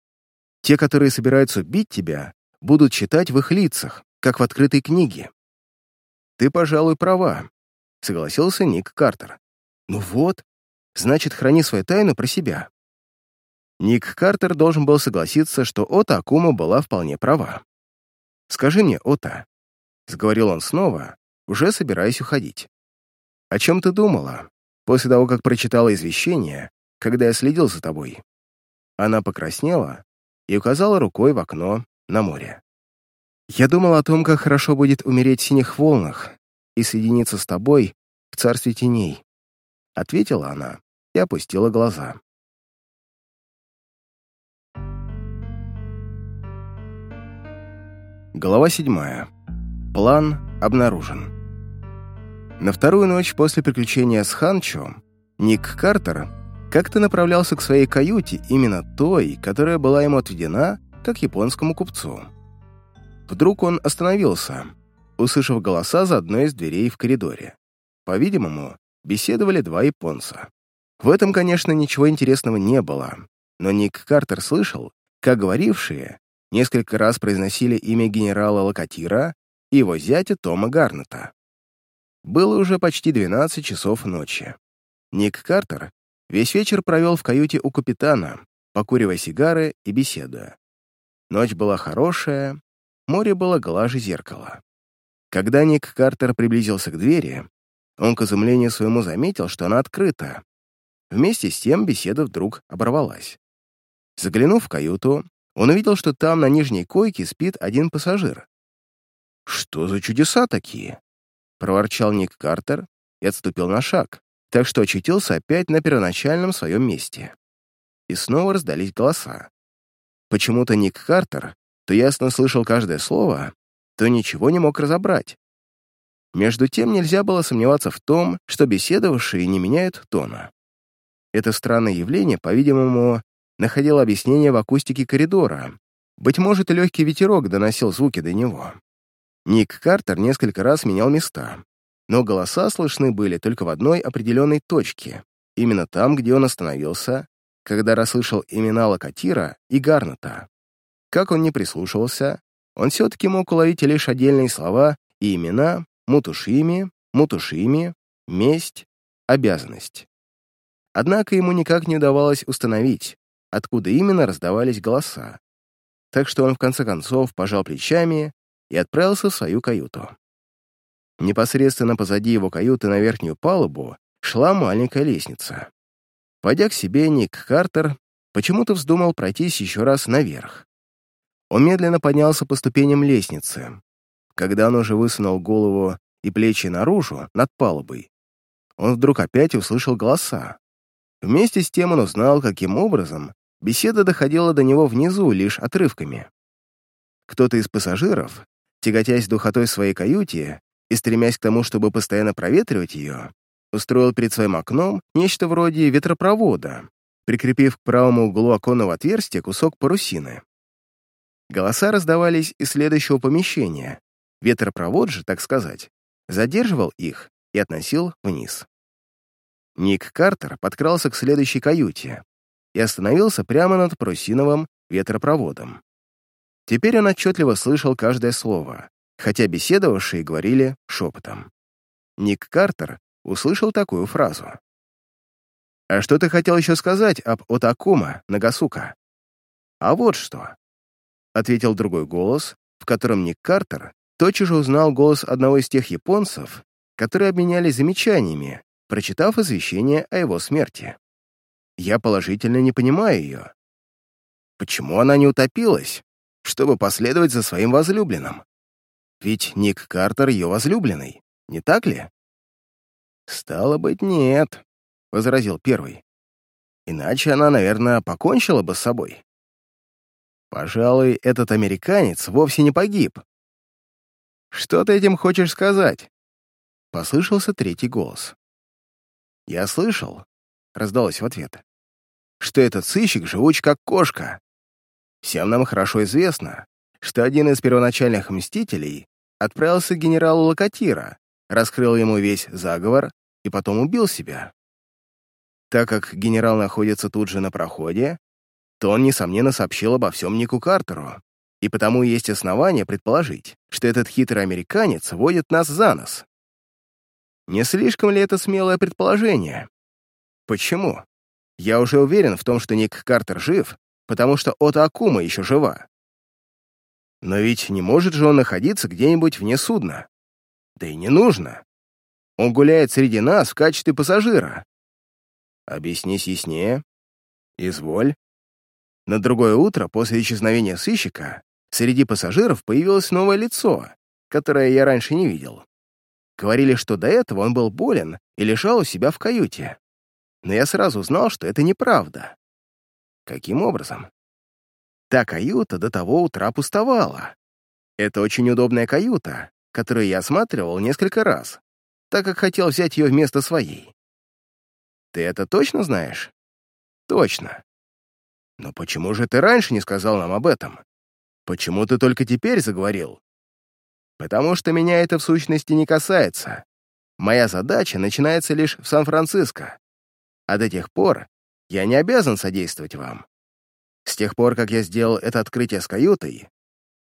Те, которые собираются убить тебя, будут читать в их лицах, как в открытой книге. Ты, пожалуй, права, согласился Ник Картер. Ну вот, значит, храни свою тайну про себя. Ник Картер должен был согласиться, что Ота Акума была вполне права. «Скажи мне, Ота», — сговорил он снова, уже собираясь уходить. «О чем ты думала после того, как прочитала извещение, когда я следил за тобой?» Она покраснела и указала рукой в окно на море. «Я думал о том, как хорошо будет умереть в синих волнах и соединиться с тобой в царстве теней», — ответила она и опустила глаза. Глава седьмая. План обнаружен. На вторую ночь после приключения с Ханчо Ник Картер как-то направлялся к своей каюте, именно той, которая была ему отведена как японскому купцу. Вдруг он остановился, услышав голоса за одной из дверей в коридоре. По-видимому, беседовали два японца. В этом, конечно, ничего интересного не было, но Ник Картер слышал, как говорившие несколько раз произносили имя генерала Локатира и его зятя Тома Гарнета. Было уже почти 12 часов ночи. Ник Картер весь вечер провел в каюте у капитана, покуривая сигары и беседуя. Ночь была хорошая, море было глаже зеркала. Когда Ник Картер приблизился к двери, он, к изумлению своему, заметил, что она открыта. Вместе с тем беседа вдруг оборвалась. Заглянув в каюту, он увидел, что там на нижней койке спит один пассажир. «Что за чудеса такие?» — проворчал Ник Картер и отступил на шаг, так что очутился опять на первоначальном своем месте. И снова раздались голоса. Почему-то Ник Картер то ясно слышал каждое слово, то ничего не мог разобрать. Между тем нельзя было сомневаться в том, что беседовавшие не меняют тона. Это странное явление, по-видимому, находило объяснение в акустике коридора. Быть может, легкий ветерок доносил звуки до него. Ник Картер несколько раз менял места, но голоса слышны были только в одной определенной точке, именно там, где он остановился, когда расслышал имена Локатира и Гарната. Как он не прислушивался, он все-таки мог уловить лишь отдельные слова и имена Мутушими, Мутушими, месть, обязанность. Однако ему никак не удавалось установить, откуда именно раздавались голоса. Так что он в конце концов пожал плечами и отправился в свою каюту. Непосредственно позади его каюты на верхнюю палубу шла маленькая лестница. Пойдя к себе, Ник Картер почему-то вздумал пройтись еще раз наверх. Он медленно поднялся по ступеням лестницы. Когда он уже высунул голову и плечи наружу, над палубой, он вдруг опять услышал голоса. Вместе с тем он узнал, каким образом беседа доходила до него внизу лишь отрывками. Кто-то из пассажиров, тяготясь духотой своей каюте и стремясь к тому, чтобы постоянно проветривать ее, устроил перед своим окном нечто вроде ветропровода, прикрепив к правому углу оконного отверстия кусок парусины. Голоса раздавались из следующего помещения. Ветропровод же, так сказать, задерживал их и относил вниз. Ник Картер подкрался к следующей каюте, и остановился прямо над парусиновым ветропроводом. Теперь он отчетливо слышал каждое слово, хотя беседовавшие говорили шепотом. Ник Картер услышал такую фразу. «А что ты хотел еще сказать об Отакума, Нагасука?» «А вот что», — ответил другой голос, в котором Ник Картер тотчас же узнал голос одного из тех японцев, которые обменялись замечаниями, прочитав извещение о его смерти. Я положительно не понимаю ее. Почему она не утопилась, чтобы последовать за своим возлюбленным? Ведь Ник Картер ее возлюбленный, не так ли? «Стало быть, нет», — возразил первый. «Иначе она, наверное, покончила бы с собой». «Пожалуй, этот американец вовсе не погиб». «Что ты этим хочешь сказать?» Послышался третий голос. «Я слышал, раздалось в ответ. «Что этот сыщик живуч как кошка. Всем нам хорошо известно, что один из первоначальных мстителей отправился к генералу Локатира, раскрыл ему весь заговор и потом убил себя. Так как генерал находится тут же на проходе, то он, несомненно, сообщил обо всем Нику Картеру, и потому есть основания предположить, что этот хитрый американец водит нас за нос. Не слишком ли это смелое предположение? Почему? Я уже уверен в том, что Ник Картер жив, потому что Ота Акума еще жива. Но ведь не может же он находиться где-нибудь вне судна. Да и не нужно. Он гуляет среди нас в качестве пассажира. Объяснись яснее. Изволь. На другое утро, после исчезновения сыщика, среди пассажиров появилось новое лицо, которое я раньше не видел. Говорили, что до этого он был болен и лежал у себя в каюте. Но я сразу знал, что это неправда. Каким образом? Та каюта до того утра пустовала. Это очень удобная каюта, которую я осматривал несколько раз, так как хотел взять ее вместо своей. Ты это точно знаешь? Точно. Но почему же ты раньше не сказал нам об этом? Почему ты только теперь заговорил? Потому что меня это в сущности не касается. Моя задача начинается лишь в Сан-Франциско. А до тех пор я не обязан содействовать вам. С тех пор, как я сделал это открытие с каютой,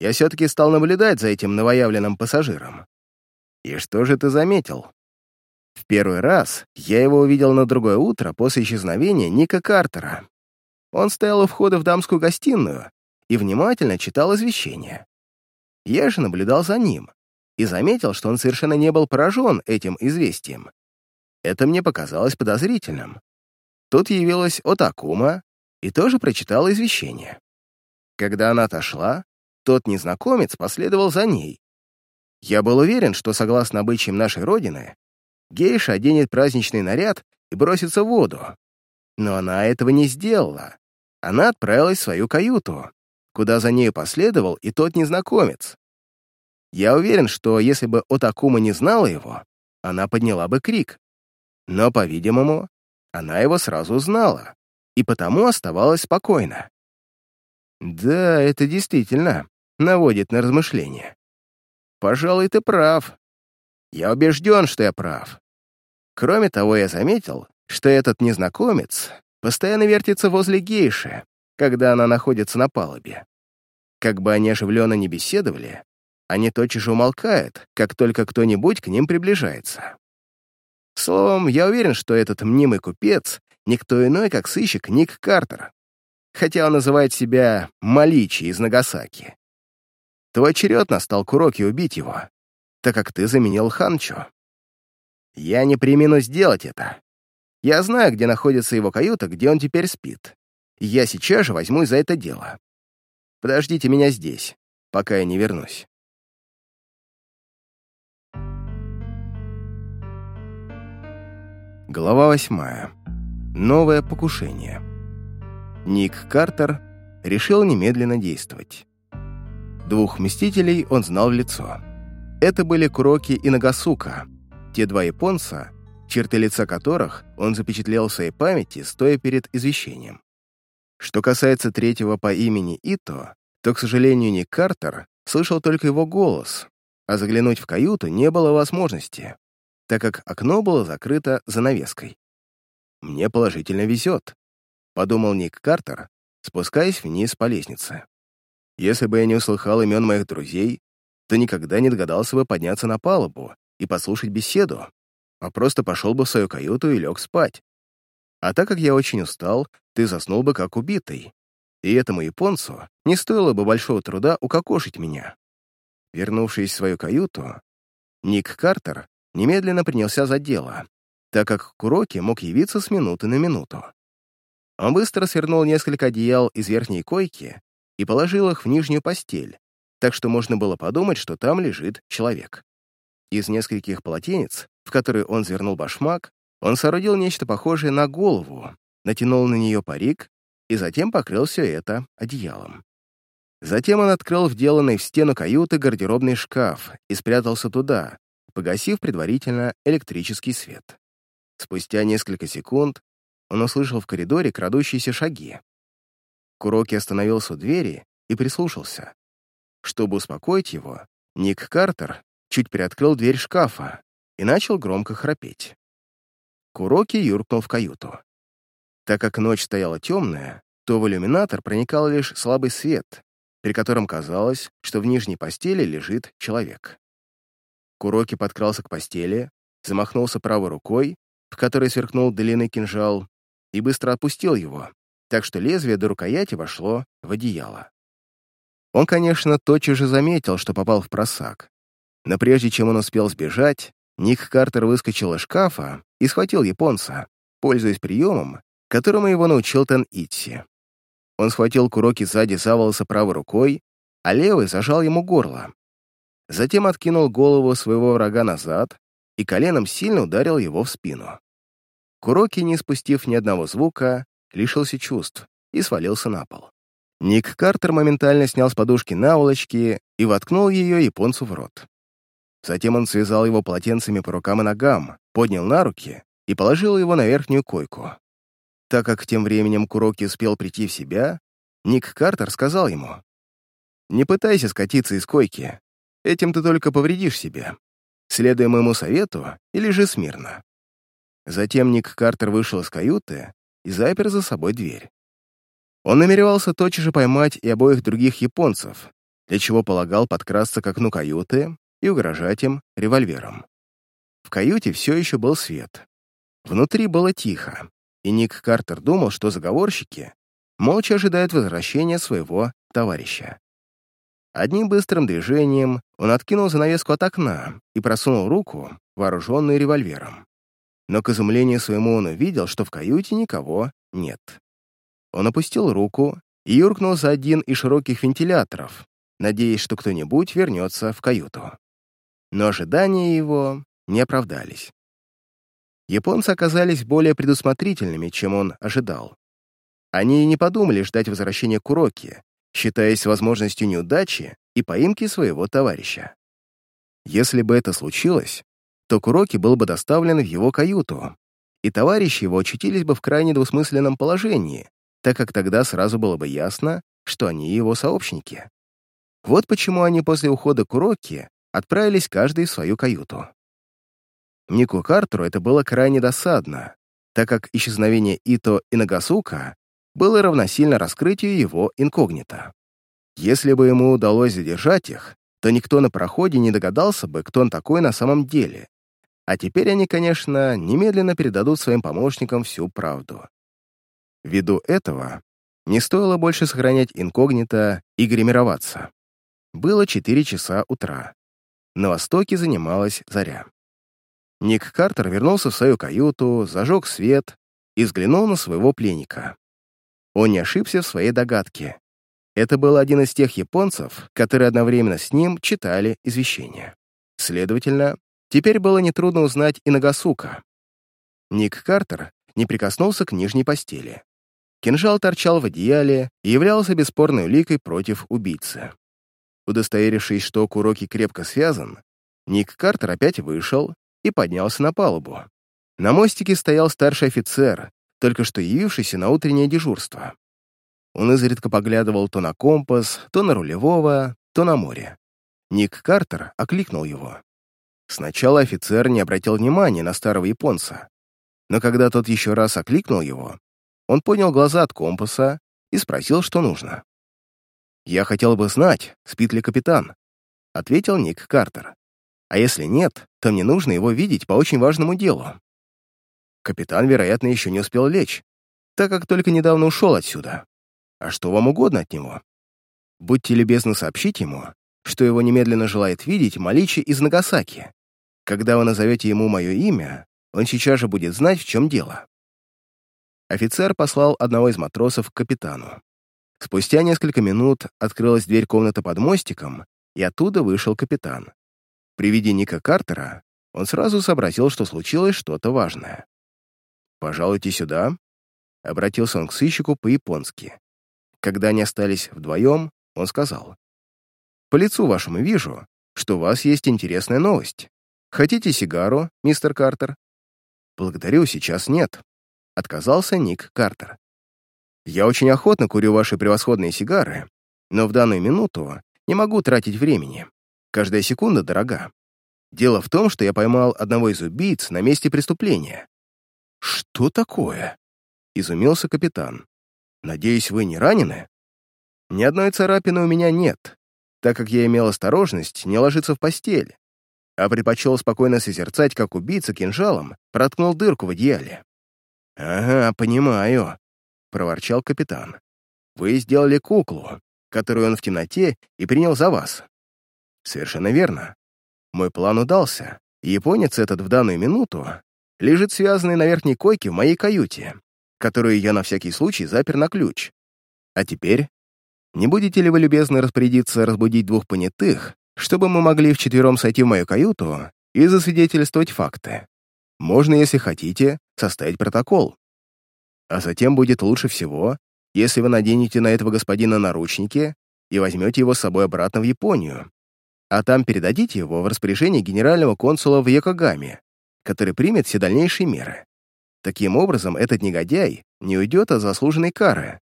я все-таки стал наблюдать за этим новоявленным пассажиром. И что же ты заметил? В первый раз я его увидел на другое утро после исчезновения Ника Картера. Он стоял у входа в дамскую гостиную и внимательно читал извещение. Я же наблюдал за ним и заметил, что он совершенно не был поражен этим известием. Это мне показалось подозрительным. Тут явилась Отакума и тоже прочитала извещение. Когда она отошла, тот незнакомец последовал за ней. Я был уверен, что, согласно обычаям нашей Родины, гейша оденет праздничный наряд и бросится в воду. Но она этого не сделала. Она отправилась в свою каюту, куда за нею последовал и тот незнакомец. Я уверен, что если бы Отакума не знала его, она подняла бы крик. Но, по-видимому, она его сразу узнала, и потому оставалась спокойна. Да, это действительно наводит на размышления. Пожалуй, ты прав. Я убежден, что я прав. Кроме того, я заметил, что этот незнакомец постоянно вертится возле гейши, когда она находится на палубе. Как бы они оживленно не беседовали, они тотчас же умолкают, как только кто-нибудь к ним приближается. Словом, я уверен, что этот мнимый купец — никто иной, как сыщик Ник Картер, хотя он называет себя Маличи из Нагасаки. Твой черед настал Куроки убить его, так как ты заменил Ханчо. Я не примену сделать это. Я знаю, где находится его каюта, где он теперь спит. Я сейчас же возьмусь за это дело. Подождите меня здесь, пока я не вернусь. Глава восьмая. Новое покушение. Ник Картер решил немедленно действовать. Двух мстителей он знал в лицо. Это были Куроки и Нагасука, те два японца, черты лица которых он запечатлел в своей памяти, стоя перед извещением. Что касается третьего по имени Ито, то, к сожалению, Ник Картер слышал только его голос, а заглянуть в каюту не было возможности, так как окно было закрыто занавеской. «Мне положительно везет», — подумал Ник Картер, спускаясь вниз по лестнице. «Если бы я не услыхал имен моих друзей, то никогда не догадался бы подняться на палубу и послушать беседу, а просто пошел бы в свою каюту и лег спать. А так как я очень устал, ты заснул бы как убитый. И этому японцу не стоило бы большого труда укокошить меня. Вернувшись в свою каюту, Ник Картер немедленно принялся за дело, так как Куроки мог явиться с минуты на минуту. Он быстро свернул несколько одеял из верхней койки и положил их в нижнюю постель, так что можно было подумать, что там лежит человек. Из нескольких полотенец, в которые он завернул башмак, он соорудил нечто похожее на голову, натянул на нее парик и затем покрыл все это одеялом. Затем он открыл вделанный в стену каюты гардеробный шкаф и спрятался туда, погасив предварительно электрический свет. Спустя несколько секунд он услышал в коридоре крадущиеся шаги. Куроки остановился у двери и прислушался. Чтобы успокоить его, Ник Картер чуть приоткрыл дверь шкафа и начал громко храпеть. Куроки юркнул в каюту. Так как ночь стояла темная, то в иллюминатор проникал лишь слабый свет, при котором казалось, что в нижней постели лежит человек. Куроки подкрался к постели, замахнулся правой рукой, в которой сверкнул длинный кинжал, и быстро отпустил его, так что лезвие до рукояти вошло в одеяло. Он, конечно, тотчас же заметил, что попал в просак. Но прежде чем он успел сбежать, Ник Картер выскочил из шкафа и схватил японца, пользуясь приемом, которому его научил Тен Итси. Он схватил Куроки сзади за волосы правой рукой, а левый зажал ему горло. Затем откинул голову своего врага назад и коленом сильно ударил его в спину. Куроки, не спустив ни одного звука, лишился чувств и свалился на пол. Ник Картер моментально снял с подушки наволочки и воткнул ее японцу в рот. Затем он связал его полотенцами по рукам и ногам, поднял на руки и положил его на верхнюю койку. Так как тем временем Куроки успел прийти в себя, Ник Картер сказал ему, «Не пытайся скатиться из койки, этим ты только повредишь себе. Следуй моему совету и лежи смирно». Затем Ник Картер вышел из каюты и запер за собой дверь. Он намеревался тотчас же поймать и обоих других японцев, для чего полагал подкрасться к окну каюты и угрожать им револьвером. В каюте все еще был свет. Внутри было тихо, и Ник Картер думал, что заговорщики молча ожидают возвращения своего товарища. Одним быстрым движением он откинул занавеску от окна и просунул руку, вооруженную револьвером. Но к изумлению своему он увидел, что в каюте никого нет. Он опустил руку и юркнул за один из широких вентиляторов, надеясь, что кто-нибудь вернется в каюту. Но ожидания его не оправдались. Японцы оказались более предусмотрительными, чем он ожидал. Они не подумали ждать возвращения Куроки, считаясь возможностью неудачи и поимки своего товарища. Если бы это случилось, то Куроки был бы доставлен в его каюту, и товарищи его очутились бы в крайне двусмысленном положении, так как тогда сразу было бы ясно, что они его сообщники. Вот почему они после ухода Куроки отправились каждый в свою каюту. Нику Картеру это было крайне досадно, так как исчезновение Ито и Нагасука было равносильно раскрытию его инкогнито. Если бы ему удалось задержать их, то никто на проходе не догадался бы, кто он такой на самом деле. А теперь они, конечно, немедленно передадут своим помощникам всю правду. Ввиду этого не стоило больше сохранять инкогнито и гримироваться. Было 4 часа утра. На востоке занималась заря. Ник Картер вернулся в свою каюту, зажег свет и взглянул на своего пленника. Он не ошибся в своей догадке. Это был один из тех японцев, которые одновременно с ним читали извещения. Следовательно, теперь было нетрудно узнать и Нагасука. Ник Картер не прикоснулся к нижней постели. Кинжал торчал в одеяле и являлся бесспорной уликой против убийцы. Удостоверившись, что Куроки крепко связан, Ник Картер опять вышел и поднялся на палубу. На мостике стоял старший офицер, только что явившийся на утреннее дежурство. Он изредка поглядывал то на компас, то на рулевого, то на море. Ник Картер окликнул его. Сначала офицер не обратил внимания на старого японца, но когда тот еще раз окликнул его, он поднял глаза от компаса и спросил, что нужно. «Я хотел бы знать, спит ли капитан», — ответил Ник Картер. «А если нет, то мне нужно его видеть по очень важному делу». Капитан, вероятно, еще не успел лечь, так как только недавно ушел отсюда. А что вам угодно от него? Будьте любезны сообщить ему, что его немедленно желает видеть Маличи из Нагасаки. Когда вы назовете ему мое имя, он сейчас же будет знать, в чем дело. Офицер послал одного из матросов к капитану. Спустя несколько минут открылась дверь комнаты под мостиком, и оттуда вышел капитан. При виде Ника Картера он сразу сообразил, что случилось что-то важное. «Пожалуйте сюда», — обратился он к сыщику по-японски. Когда они остались вдвоем, он сказал, «По лицу вашему вижу, что у вас есть интересная новость. Хотите сигару, мистер Картер?» «Благодарю, сейчас нет», — отказался Ник Картер. «Я очень охотно курю ваши превосходные сигары, но в данную минуту не могу тратить времени. Каждая секунда дорога. Дело в том, что я поймал одного из убийц на месте преступления. «Что такое?» — изумился капитан. «Надеюсь, вы не ранены?» «Ни одной царапины у меня нет, так как я имел осторожность не ложиться в постель, а предпочел спокойно созерцать, как убийца кинжалом проткнул дырку в одеяле. «Ага, понимаю», — проворчал капитан. «Вы сделали куклу, которую он в темноте и принял за вас». «Совершенно верно. Мой план удался, и японец этот в данную минуту лежит связанный на верхней койке в моей каюте, которую я на всякий случай запер на ключ. А теперь, не будете ли вы любезно распорядиться разбудить двух понятых, чтобы мы могли вчетвером сойти в мою каюту и засвидетельствовать факты? Можно, если хотите, составить протокол. А затем будет лучше всего, если вы наденете на этого господина наручники и возьмете его с собой обратно в Японию, а там передадите его в распоряжение генерального консула в Йокогаме, который примет все дальнейшие меры. Таким образом, этот негодяй не уйдет от заслуженной кары.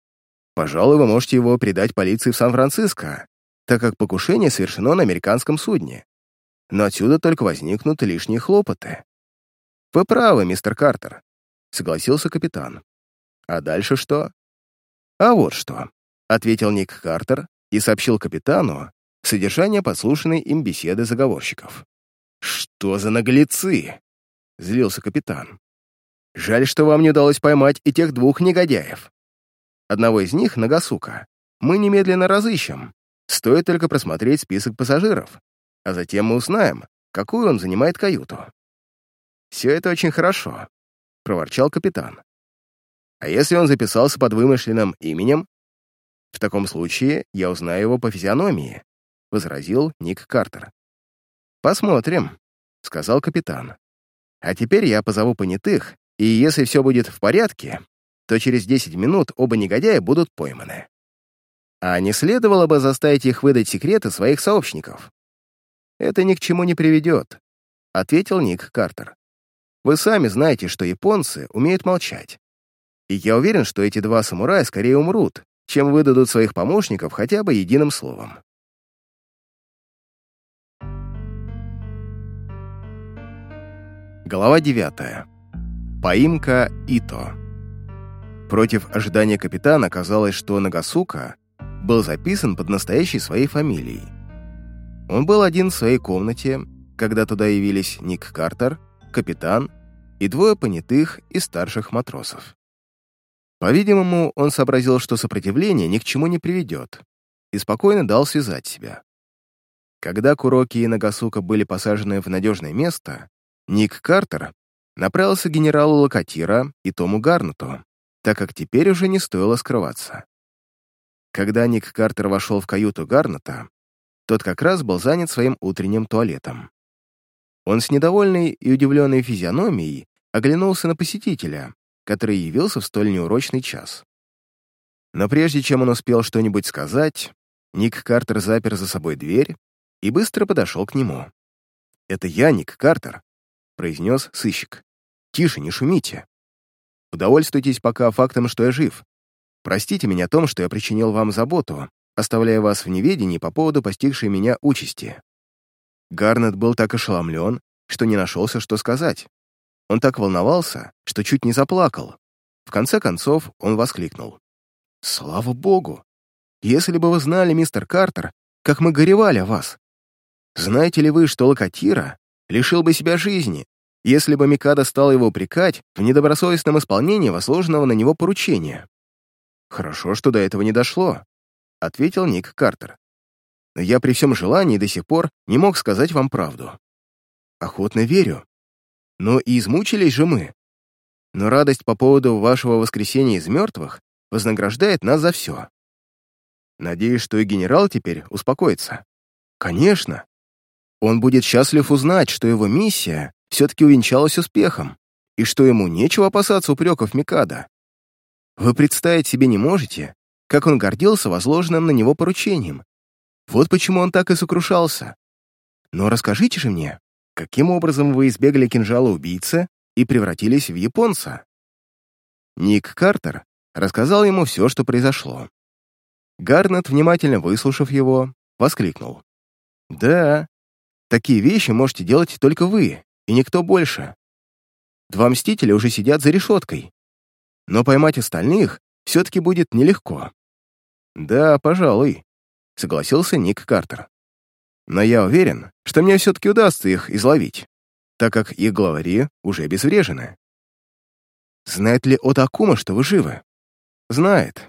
Пожалуй, вы можете его передать полиции в Сан-Франциско, так как покушение совершено на американском судне. Но отсюда только возникнут лишние хлопоты. «Вы правы, мистер Картер», — согласился капитан. «А дальше что?» «А вот что», — ответил Ник Картер и сообщил капитану содержание подслушанной им беседы заговорщиков. «Что за наглецы!» — злился капитан. «Жаль, что вам не удалось поймать и тех двух негодяев. Одного из них, Нагасука, мы немедленно разыщем. Стоит только просмотреть список пассажиров, а затем мы узнаем, какую он занимает каюту». «Все это очень хорошо», — проворчал капитан. «А если он записался под вымышленным именем?» «В таком случае я узнаю его по физиономии», — возразил Ник Картер. «Посмотрим», — сказал капитан. «А теперь я позову понятых, и если все будет в порядке, то через 10 минут оба негодяя будут пойманы. А не следовало бы заставить их выдать секреты своих сообщников?» «Это ни к чему не приведет», — ответил Ник Картер. Вы сами знаете, что японцы умеют молчать. И я уверен, что эти два самурая скорее умрут, чем выдадут своих помощников хотя бы единым словом. Глава 9. Поимка Ито. Против ожидания капитана оказалось, что Нагасука был записан под настоящей своей фамилией. Он был один в своей комнате, когда туда явились Ник Картер, капитан и двое понятых и старших матросов. По-видимому, он сообразил, что сопротивление ни к чему не приведет, и спокойно дал связать себя. Когда Куроки и Нагасука были посажены в надежное место, Ник Картер направился к генералу Локатира и Тому Гарнету, так как теперь уже не стоило скрываться. Когда Ник Картер вошел в каюту Гарнета, тот как раз был занят своим утренним туалетом. Он с недовольной и удивленной физиономией оглянулся на посетителя, который явился в столь неурочный час. Но прежде чем он успел что-нибудь сказать, Ник Картер запер за собой дверь и быстро подошел к нему. «Это я, Ник Картер», — произнес сыщик. «Тише, не шумите. Удовольствуйтесь пока фактом, что я жив. Простите меня о том, что я причинил вам заботу, оставляя вас в неведении по поводу постигшей меня участи. Гарнет был так ошеломлен, что не нашелся, что сказать. Он так волновался, что чуть не заплакал. В конце концов он воскликнул. «Слава богу! Если бы вы знали, мистер Картер, как мы горевали о вас! Знаете ли вы, что Локатира лишил бы себя жизни, если бы Микада стал его упрекать в недобросовестном исполнении возложенного на него поручения?» «Хорошо, что до этого не дошло», — ответил Ник Картер но я при всем желании до сих пор не мог сказать вам правду. Охотно верю. Но и измучились же мы. Но радость по поводу вашего воскресения из мертвых вознаграждает нас за все. Надеюсь, что и генерал теперь успокоится. Конечно. Он будет счастлив узнать, что его миссия все-таки увенчалась успехом, и что ему нечего опасаться упреков Микада. Вы представить себе не можете, как он гордился возложенным на него поручением, вот почему он так и сокрушался. Но расскажите же мне, каким образом вы избегли кинжала убийцы и превратились в японца?» Ник Картер рассказал ему все, что произошло. Гарнет, внимательно выслушав его, воскликнул. «Да, такие вещи можете делать только вы, и никто больше. Два мстителя уже сидят за решеткой. Но поймать остальных все-таки будет нелегко». «Да, пожалуй», — согласился Ник Картер. «Но я уверен, что мне все-таки удастся их изловить, так как их главари уже обезврежены». «Знает ли Отакума, что вы живы?» «Знает.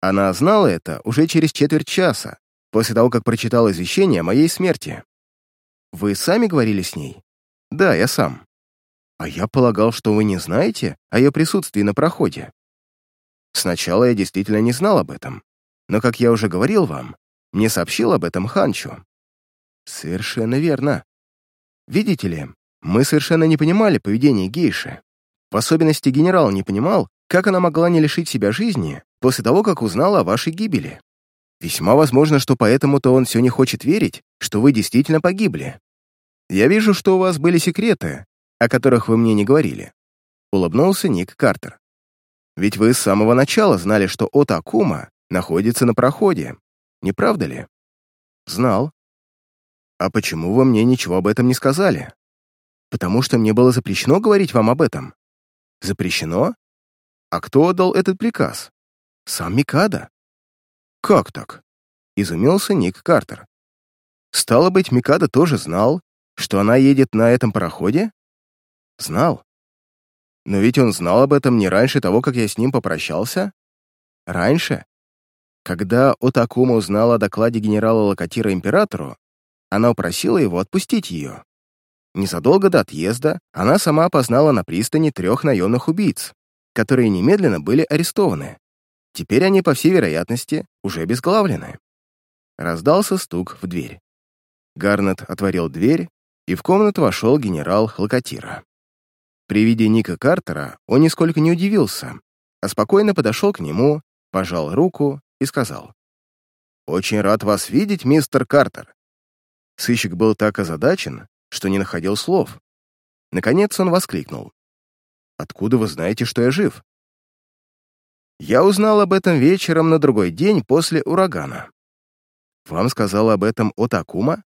Она знала это уже через четверть часа, после того, как прочитала извещение о моей смерти. Вы сами говорили с ней? Да, я сам. А я полагал, что вы не знаете о ее присутствии на проходе. Сначала я действительно не знал об этом, но, как я уже говорил вам, мне сообщил об этом Ханчо. Совершенно верно. Видите ли, мы совершенно не понимали поведения гейши. В особенности генерал не понимал, как она могла не лишить себя жизни после того, как узнала о вашей гибели? Весьма возможно, что поэтому-то он все не хочет верить, что вы действительно погибли. Я вижу, что у вас были секреты, о которых вы мне не говорили. Улыбнулся Ник Картер. Ведь вы с самого начала знали, что Отакума находится на проходе, не правда ли? Знал. А почему вы мне ничего об этом не сказали? Потому что мне было запрещено говорить вам об этом. Запрещено? А кто отдал этот приказ? Сам Микада. Как так? Изумился Ник Картер. Стало быть, Микада тоже знал, что она едет на этом пароходе? Знал. Но ведь он знал об этом не раньше того, как я с ним попрощался. Раньше? Когда Отакума узнала о докладе генерала Локатира императору, она упросила его отпустить ее. Незадолго до отъезда она сама опознала на пристани трех наемных убийц, которые немедленно были арестованы. Теперь они, по всей вероятности, уже обезглавлены. Раздался стук в дверь. Гарнет отворил дверь, и в комнату вошел генерал Локатира. При виде Ника Картера он нисколько не удивился, а спокойно подошел к нему, пожал руку и сказал. «Очень рад вас видеть, мистер Картер». Сыщик был так озадачен, что не находил слов. Наконец он воскликнул. Откуда вы знаете, что я жив?» «Я узнал об этом вечером на другой день после урагана». «Вам сказал об этом Отакума?»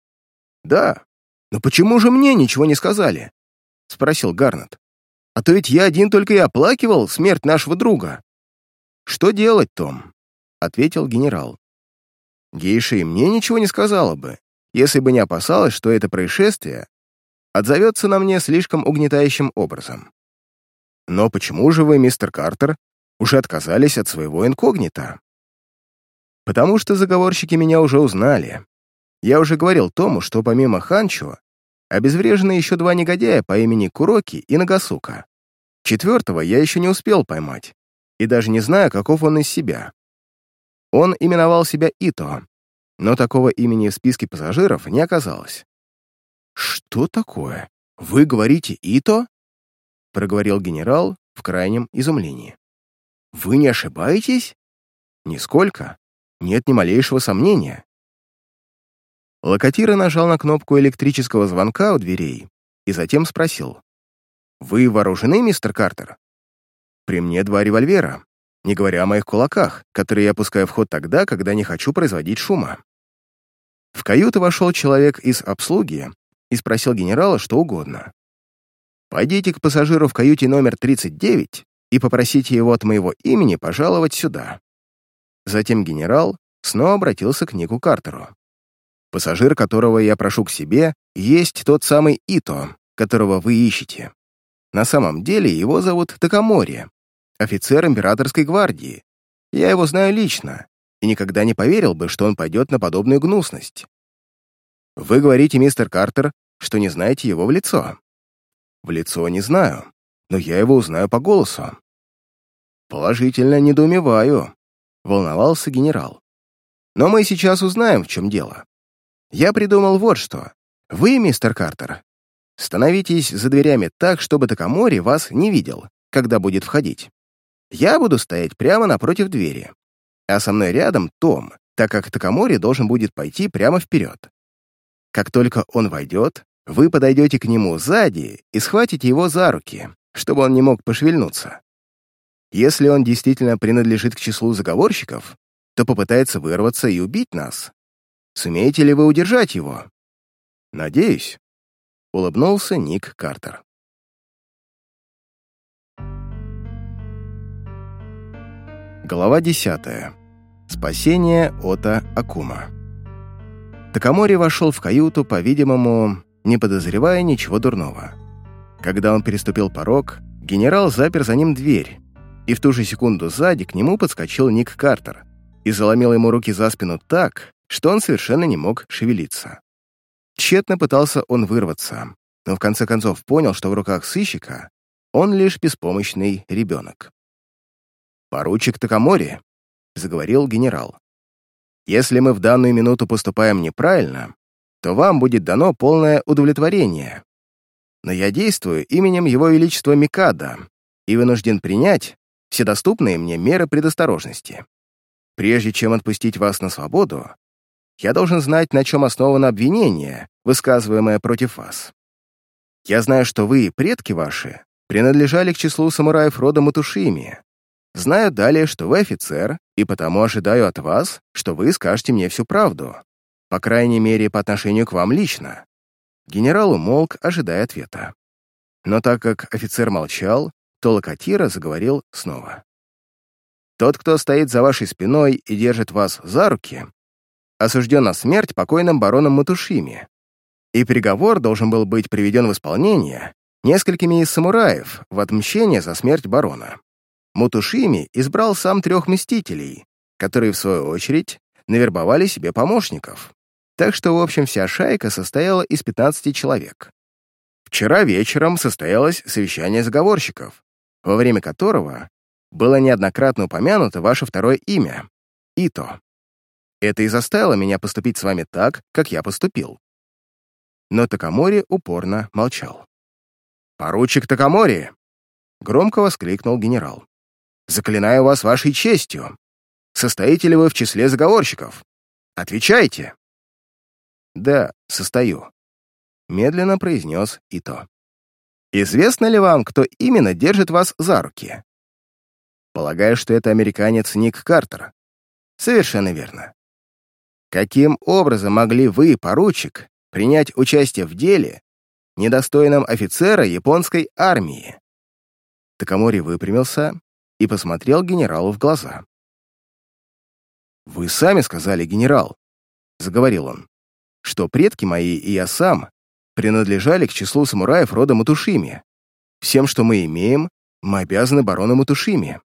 «Да. Но почему же мне ничего не сказали?» — спросил Гарнет. «А то ведь я один только и оплакивал смерть нашего друга». «Что делать, Том?» — ответил генерал. «Гейша и мне ничего не сказала бы, если бы не опасалась, что это происшествие отзовется на мне слишком угнетающим образом. Но почему же вы, мистер Картер, уже отказались от своего инкогнита? Потому что заговорщики меня уже узнали. Я уже говорил Тому, что помимо Ханчо обезврежены еще два негодяя по имени Куроки и Нагасука. Четвертого я еще не успел поймать, и даже не знаю, каков он из себя. Он именовал себя Ито, но такого имени в списке пассажиров не оказалось. «Что такое? Вы говорите Ито?» проговорил генерал в крайнем изумлении. «Вы не ошибаетесь?» «Нисколько. Нет ни малейшего сомнения». Локатира нажал на кнопку электрического звонка у дверей и затем спросил. «Вы вооружены, мистер Картер?» «При мне два револьвера, не говоря о моих кулаках, которые я пускаю в ход тогда, когда не хочу производить шума». В каюту вошел человек из обслуги и спросил генерала что угодно. Пойдите к пассажиру в каюте номер 39 и попросите его от моего имени пожаловать сюда». Затем генерал снова обратился к Нику Картеру. «Пассажир, которого я прошу к себе, есть тот самый Ито, которого вы ищете. На самом деле его зовут Такамори, офицер императорской гвардии. Я его знаю лично и никогда не поверил бы, что он пойдет на подобную гнусность. Вы говорите, мистер Картер, что не знаете его в лицо. В лицо не знаю, но я его узнаю по голосу. Положительно недоумеваю, волновался генерал. Но мы сейчас узнаем, в чем дело. Я придумал вот что. Вы, мистер Картер, становитесь за дверями так, чтобы Такамори вас не видел, когда будет входить. Я буду стоять прямо напротив двери, а со мной рядом Том, так как Такамори должен будет пойти прямо вперед. Как только он войдет, вы подойдете к нему сзади и схватите его за руки, чтобы он не мог пошевельнуться. Если он действительно принадлежит к числу заговорщиков, то попытается вырваться и убить нас. Сумеете ли вы удержать его?» «Надеюсь», — улыбнулся Ник Картер. Глава 10. Спасение Ота Акума. Такамори вошел в каюту, по-видимому, не подозревая ничего дурного. Когда он переступил порог, генерал запер за ним дверь, и в ту же секунду сзади к нему подскочил Ник Картер и заломил ему руки за спину так, что он совершенно не мог шевелиться. Тщетно пытался он вырваться, но в конце концов понял, что в руках сыщика он лишь беспомощный ребенок. «Поручик Такамори», — заговорил генерал, «если мы в данную минуту поступаем неправильно, то вам будет дано полное удовлетворение. Но я действую именем Его Величества Микада и вынужден принять все доступные мне меры предосторожности. Прежде чем отпустить вас на свободу, я должен знать, на чем основано обвинение, высказываемое против вас. Я знаю, что вы, предки ваши, принадлежали к числу самураев рода Матушими. Знаю далее, что вы офицер, и потому ожидаю от вас, что вы скажете мне всю правду, по крайней мере, по отношению к вам лично». Генерал умолк, ожидая ответа. Но так как офицер молчал, то Локатира заговорил снова. «Тот, кто стоит за вашей спиной и держит вас за руки, осужден на смерть покойным бароном Матушими, и приговор должен был быть приведен в исполнение несколькими из самураев в отмщение за смерть барона. Мутушими избрал сам трех мстителей, которые, в свою очередь, навербовали себе помощников. Так что, в общем, вся шайка состояла из 15 человек. Вчера вечером состоялось совещание заговорщиков, во время которого было неоднократно упомянуто ваше второе имя — Ито. Это и заставило меня поступить с вами так, как я поступил. Но Такамори упорно молчал. «Поручик Такамори!» — громко воскликнул генерал. «Заклинаю вас вашей честью. Состоите ли вы в числе заговорщиков? Отвечайте!» «Да, состою», — медленно произнес Ито. «Известно ли вам, кто именно держит вас за руки?» «Полагаю, что это американец Ник Картер». «Совершенно верно. Каким образом могли вы, поручик, принять участие в деле, недостойном офицера японской армии?» Такамори выпрямился и посмотрел генералу в глаза. «Вы сами сказали, генерал», — заговорил он, «что предки мои и я сам принадлежали к числу самураев рода Матушими. Всем, что мы имеем, мы обязаны барону Матушими.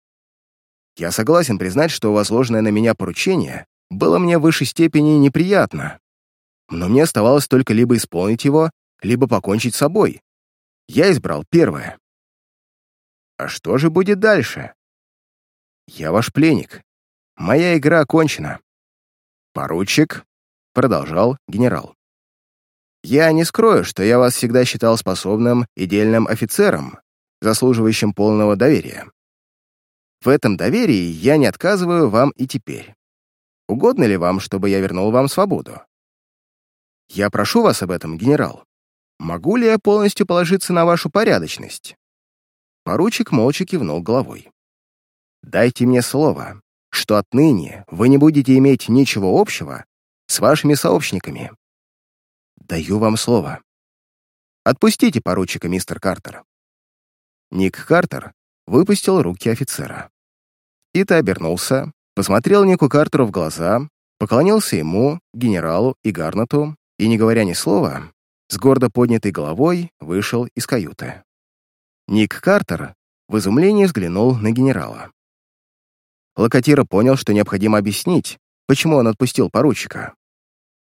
Я согласен признать, что возложенное на меня поручение было мне в высшей степени неприятно. Но мне оставалось только либо исполнить его, либо покончить с собой. Я избрал первое. А что же будет дальше? Я ваш пленник. Моя игра окончена. Поручик, продолжал генерал. Я не скрою, что я вас всегда считал способным и дельным офицером, заслуживающим полного доверия. В этом доверии я не отказываю вам и теперь. Угодно ли вам, чтобы я вернул вам свободу? Я прошу вас об этом, генерал. Могу ли я полностью положиться на вашу порядочность?» Поручик молча кивнул головой. «Дайте мне слово, что отныне вы не будете иметь ничего общего с вашими сообщниками. Даю вам слово. Отпустите поручика, мистер Картер». Ник Картер выпустил руки офицера. Ита обернулся, посмотрел Нику Картеру в глаза, поклонился ему, генералу и Гарнату, и, не говоря ни слова, с гордо поднятой головой вышел из каюты. Ник Картер в изумлении взглянул на генерала. Локатира понял, что необходимо объяснить, почему он отпустил поручика.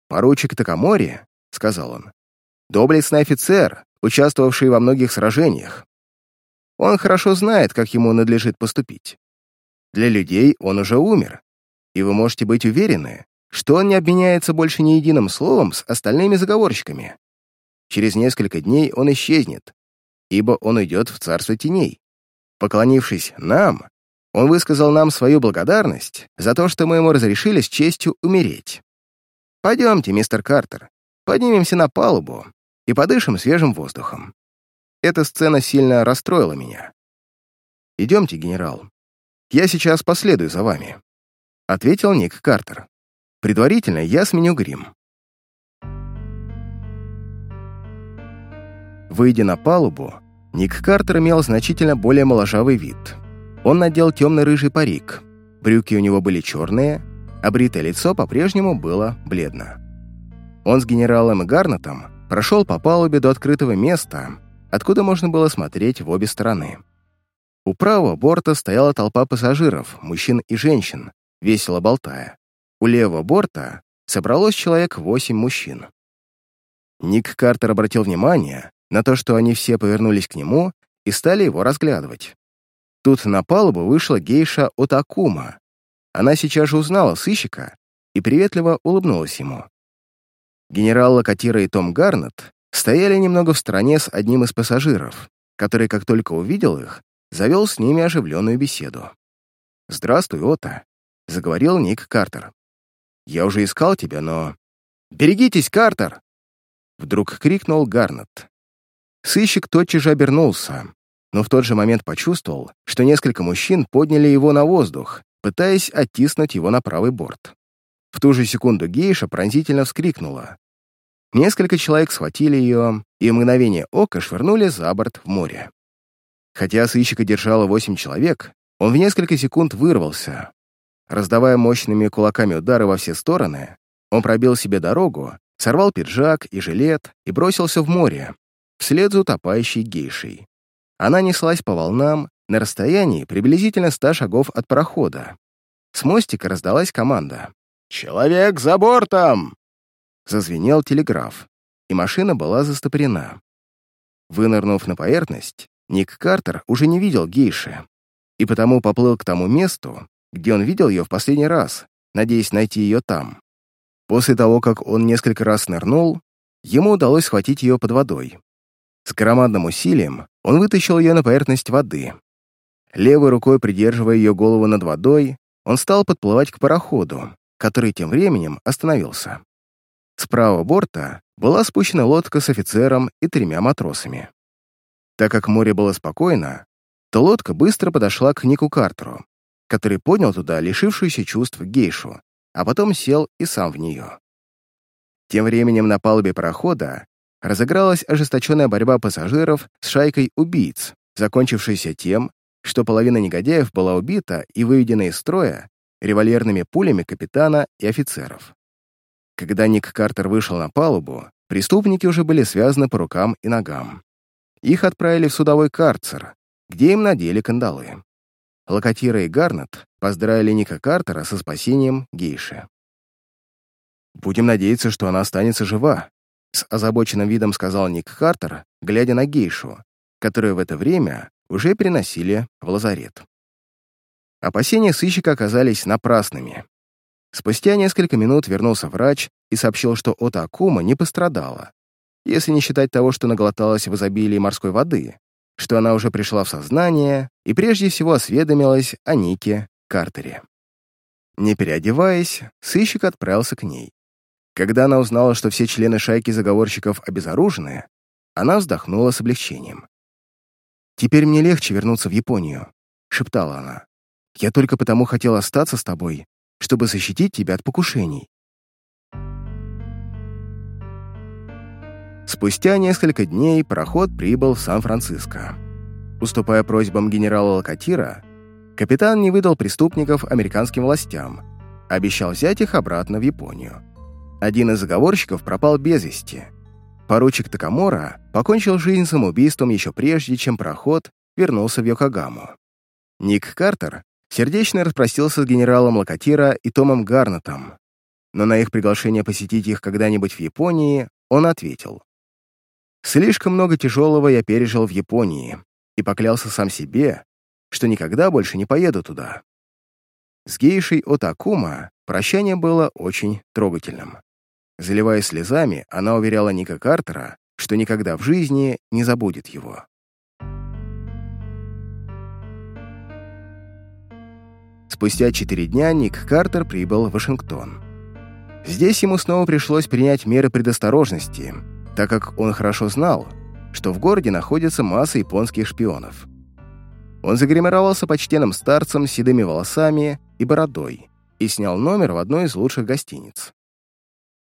«Поручик Такамори», — сказал он, — «доблестный офицер, участвовавший во многих сражениях. Он хорошо знает, как ему надлежит поступить. Для людей он уже умер, и вы можете быть уверены, что он не обменяется больше ни единым словом с остальными заговорщиками. Через несколько дней он исчезнет, ибо он уйдет в царство теней. Поклонившись нам, он высказал нам свою благодарность за то, что мы ему разрешили с честью умереть. Пойдемте, мистер Картер, поднимемся на палубу и подышим свежим воздухом. Эта сцена сильно расстроила меня. Идемте, генерал. Я сейчас последую за вами», — ответил Ник Картер. Предварительно я сменю грим. Выйдя на палубу, Ник Картер имел значительно более моложавый вид. Он надел темно-рыжий парик, брюки у него были черные, а бритое лицо по-прежнему было бледно. Он с генералом Гарнетом прошел по палубе до открытого места, откуда можно было смотреть в обе стороны. У правого борта стояла толпа пассажиров, мужчин и женщин, весело болтая. У левого борта собралось человек восемь мужчин. Ник Картер обратил внимание на то, что они все повернулись к нему и стали его разглядывать. Тут на палубу вышла гейша от Акума. Она сейчас же узнала сыщика и приветливо улыбнулась ему. Генерал Локатира и Том Гарнет стояли немного в стороне с одним из пассажиров, который, как только увидел их, завел с ними оживленную беседу. «Здравствуй, Ота», — заговорил Ник Картер. «Я уже искал тебя, но...» «Берегитесь, Картер!» Вдруг крикнул Гарнет. Сыщик тотчас же обернулся, но в тот же момент почувствовал, что несколько мужчин подняли его на воздух, пытаясь оттиснуть его на правый борт. В ту же секунду гейша пронзительно вскрикнула. Несколько человек схватили ее и в мгновение ока швырнули за борт в море. Хотя сыщика держало восемь человек, он в несколько секунд вырвался. Раздавая мощными кулаками удары во все стороны, он пробил себе дорогу, сорвал пиджак и жилет и бросился в море, вслед за утопающей гейшей. Она неслась по волнам на расстоянии приблизительно ста шагов от парохода. С мостика раздалась команда. «Человек за бортом!» Зазвенел телеграф, и машина была застопорена. Вынырнув на поверхность, Ник Картер уже не видел гейши, и потому поплыл к тому месту, где он видел ее в последний раз, надеясь найти ее там. После того, как он несколько раз нырнул, ему удалось схватить ее под водой. С громадным усилием он вытащил ее на поверхность воды. Левой рукой, придерживая ее голову над водой, он стал подплывать к пароходу, который тем временем остановился. С правого борта была спущена лодка с офицером и тремя матросами. Так как море было спокойно, то лодка быстро подошла к Нику Картеру, который поднял туда лишившуюся чувств гейшу, а потом сел и сам в нее. Тем временем на палубе парохода разыгралась ожесточенная борьба пассажиров с шайкой убийц, закончившаяся тем, что половина негодяев была убита и выведена из строя револьверными пулями капитана и офицеров. Когда Ник Картер вышел на палубу, преступники уже были связаны по рукам и ногам. Их отправили в судовой карцер, где им надели кандалы. Локатира и Гарнет поздравили Ника Картера со спасением гейши. «Будем надеяться, что она останется жива», с озабоченным видом сказал Ник Картер, глядя на гейшу, которую в это время уже переносили в лазарет. Опасения сыщика оказались напрасными. Спустя несколько минут вернулся врач и сообщил, что Ота Акума не пострадала, если не считать того, что наглоталась в изобилии морской воды, что она уже пришла в сознание и прежде всего осведомилась о Нике Картере. Не переодеваясь, сыщик отправился к ней. Когда она узнала, что все члены шайки заговорщиков обезоружены, она вздохнула с облегчением. «Теперь мне легче вернуться в Японию», — шептала она. Я только потому хотел остаться с тобой, чтобы защитить тебя от покушений. Спустя несколько дней пароход прибыл в Сан-Франциско. Уступая просьбам генерала Локатира, капитан не выдал преступников американским властям, обещал взять их обратно в Японию. Один из заговорщиков пропал без вести. Поручик Такамора покончил жизнь самоубийством еще прежде, чем пароход вернулся в Йокогаму. Ник Картер сердечно распростился с генералом Локатира и Томом Гарнетом, но на их приглашение посетить их когда-нибудь в Японии он ответил. «Слишком много тяжелого я пережил в Японии и поклялся сам себе, что никогда больше не поеду туда». С гейшей от Акума прощание было очень трогательным. Заливаясь слезами, она уверяла Ника Картера, что никогда в жизни не забудет его. Спустя четыре дня Ник Картер прибыл в Вашингтон. Здесь ему снова пришлось принять меры предосторожности, так как он хорошо знал, что в городе находится масса японских шпионов. Он загримировался почтенным старцем с седыми волосами и бородой и снял номер в одной из лучших гостиниц.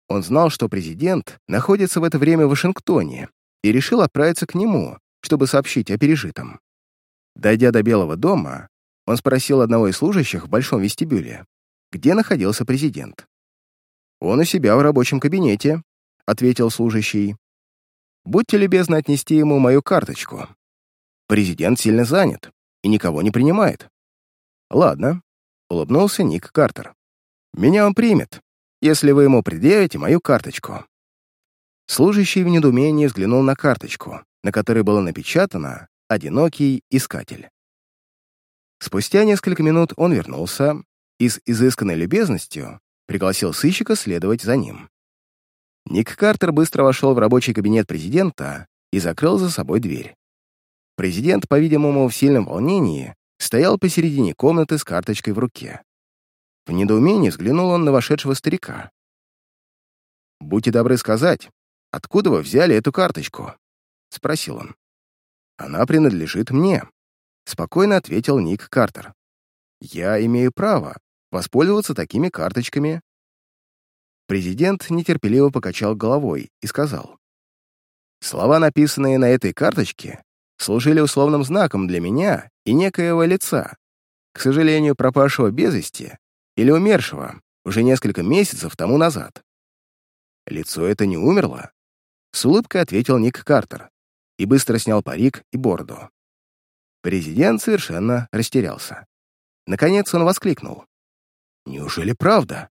Он знал, что президент находится в это время в Вашингтоне и решил отправиться к нему, чтобы сообщить о пережитом. Дойдя до Белого дома, он спросил одного из служащих в большом вестибюле, где находился президент. «Он у себя в рабочем кабинете», — ответил служащий. «Будьте любезны отнести ему мою карточку. Президент сильно занят и никого не принимает». «Ладно», — улыбнулся Ник Картер. «Меня он примет, если вы ему предъявите мою карточку». Служащий в недоумении взглянул на карточку, на которой было напечатано «Одинокий искатель». Спустя несколько минут он вернулся и с изысканной любезностью пригласил сыщика следовать за ним. Ник Картер быстро вошел в рабочий кабинет президента и закрыл за собой дверь. Президент, по-видимому, в сильном волнении, стоял посередине комнаты с карточкой в руке. В недоумении взглянул он на вошедшего старика. «Будьте добры сказать, откуда вы взяли эту карточку?» — спросил он. «Она принадлежит мне», — спокойно ответил Ник Картер. «Я имею право воспользоваться такими карточками». Президент нетерпеливо покачал головой и сказал. «Слова, написанные на этой карточке, служили условным знаком для меня и некоего лица, к сожалению, пропавшего без вести или умершего уже несколько месяцев тому назад. Лицо это не умерло, с улыбкой ответил Ник Картер и быстро снял парик и бороду. Президент совершенно растерялся. Наконец он воскликнул. «Неужели правда?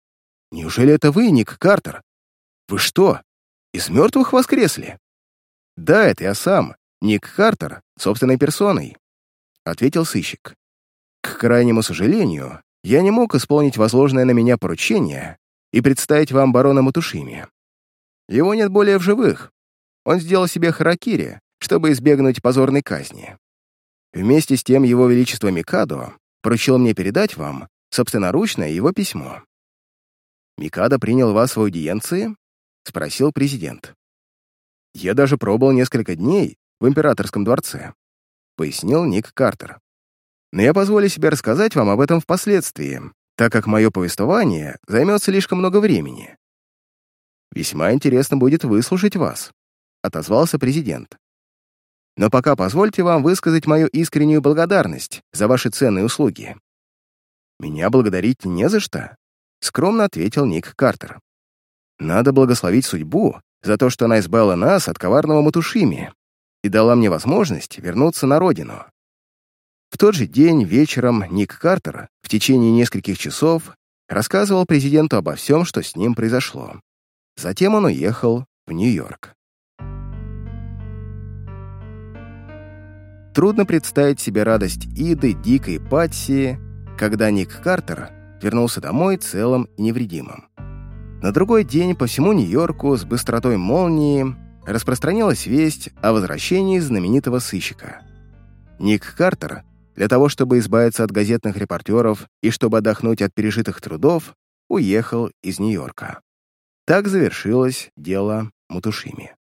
Неужели это вы, Ник Картер? Вы что, из мертвых воскресли?» «Да, это я сам, Ник Картер, собственной персоной», — ответил сыщик. «К крайнему сожалению, я не мог исполнить возложенное на меня поручение и представить вам барона Матушими. Его нет более в живых. Он сделал себе харакири, чтобы избегнуть позорной казни. Вместе с тем его величество Микадо поручил мне передать вам собственноручно его письмо. «Микадо принял вас в аудиенции?» — спросил президент. «Я даже пробыл несколько дней в императорском дворце», — пояснил Ник Картер. «Но я позволю себе рассказать вам об этом впоследствии, так как мое повествование займет слишком много времени. Весьма интересно будет выслушать вас», — отозвался президент. «Но пока позвольте вам высказать мою искреннюю благодарность за ваши ценные услуги. «Меня благодарить не за что», — скромно ответил Ник Картер. «Надо благословить судьбу за то, что она избавила нас от коварного Матушими и дала мне возможность вернуться на родину». В тот же день вечером Ник Картер в течение нескольких часов рассказывал президенту обо всем, что с ним произошло. Затем он уехал в Нью-Йорк. Трудно представить себе радость Иды, Дика и Патси, когда Ник Картер вернулся домой целым и невредимым. На другой день по всему Нью-Йорку с быстротой молнии распространилась весть о возвращении знаменитого сыщика. Ник Картер, для того чтобы избавиться от газетных репортеров и чтобы отдохнуть от пережитых трудов, уехал из Нью-Йорка. Так завершилось дело Мутушими.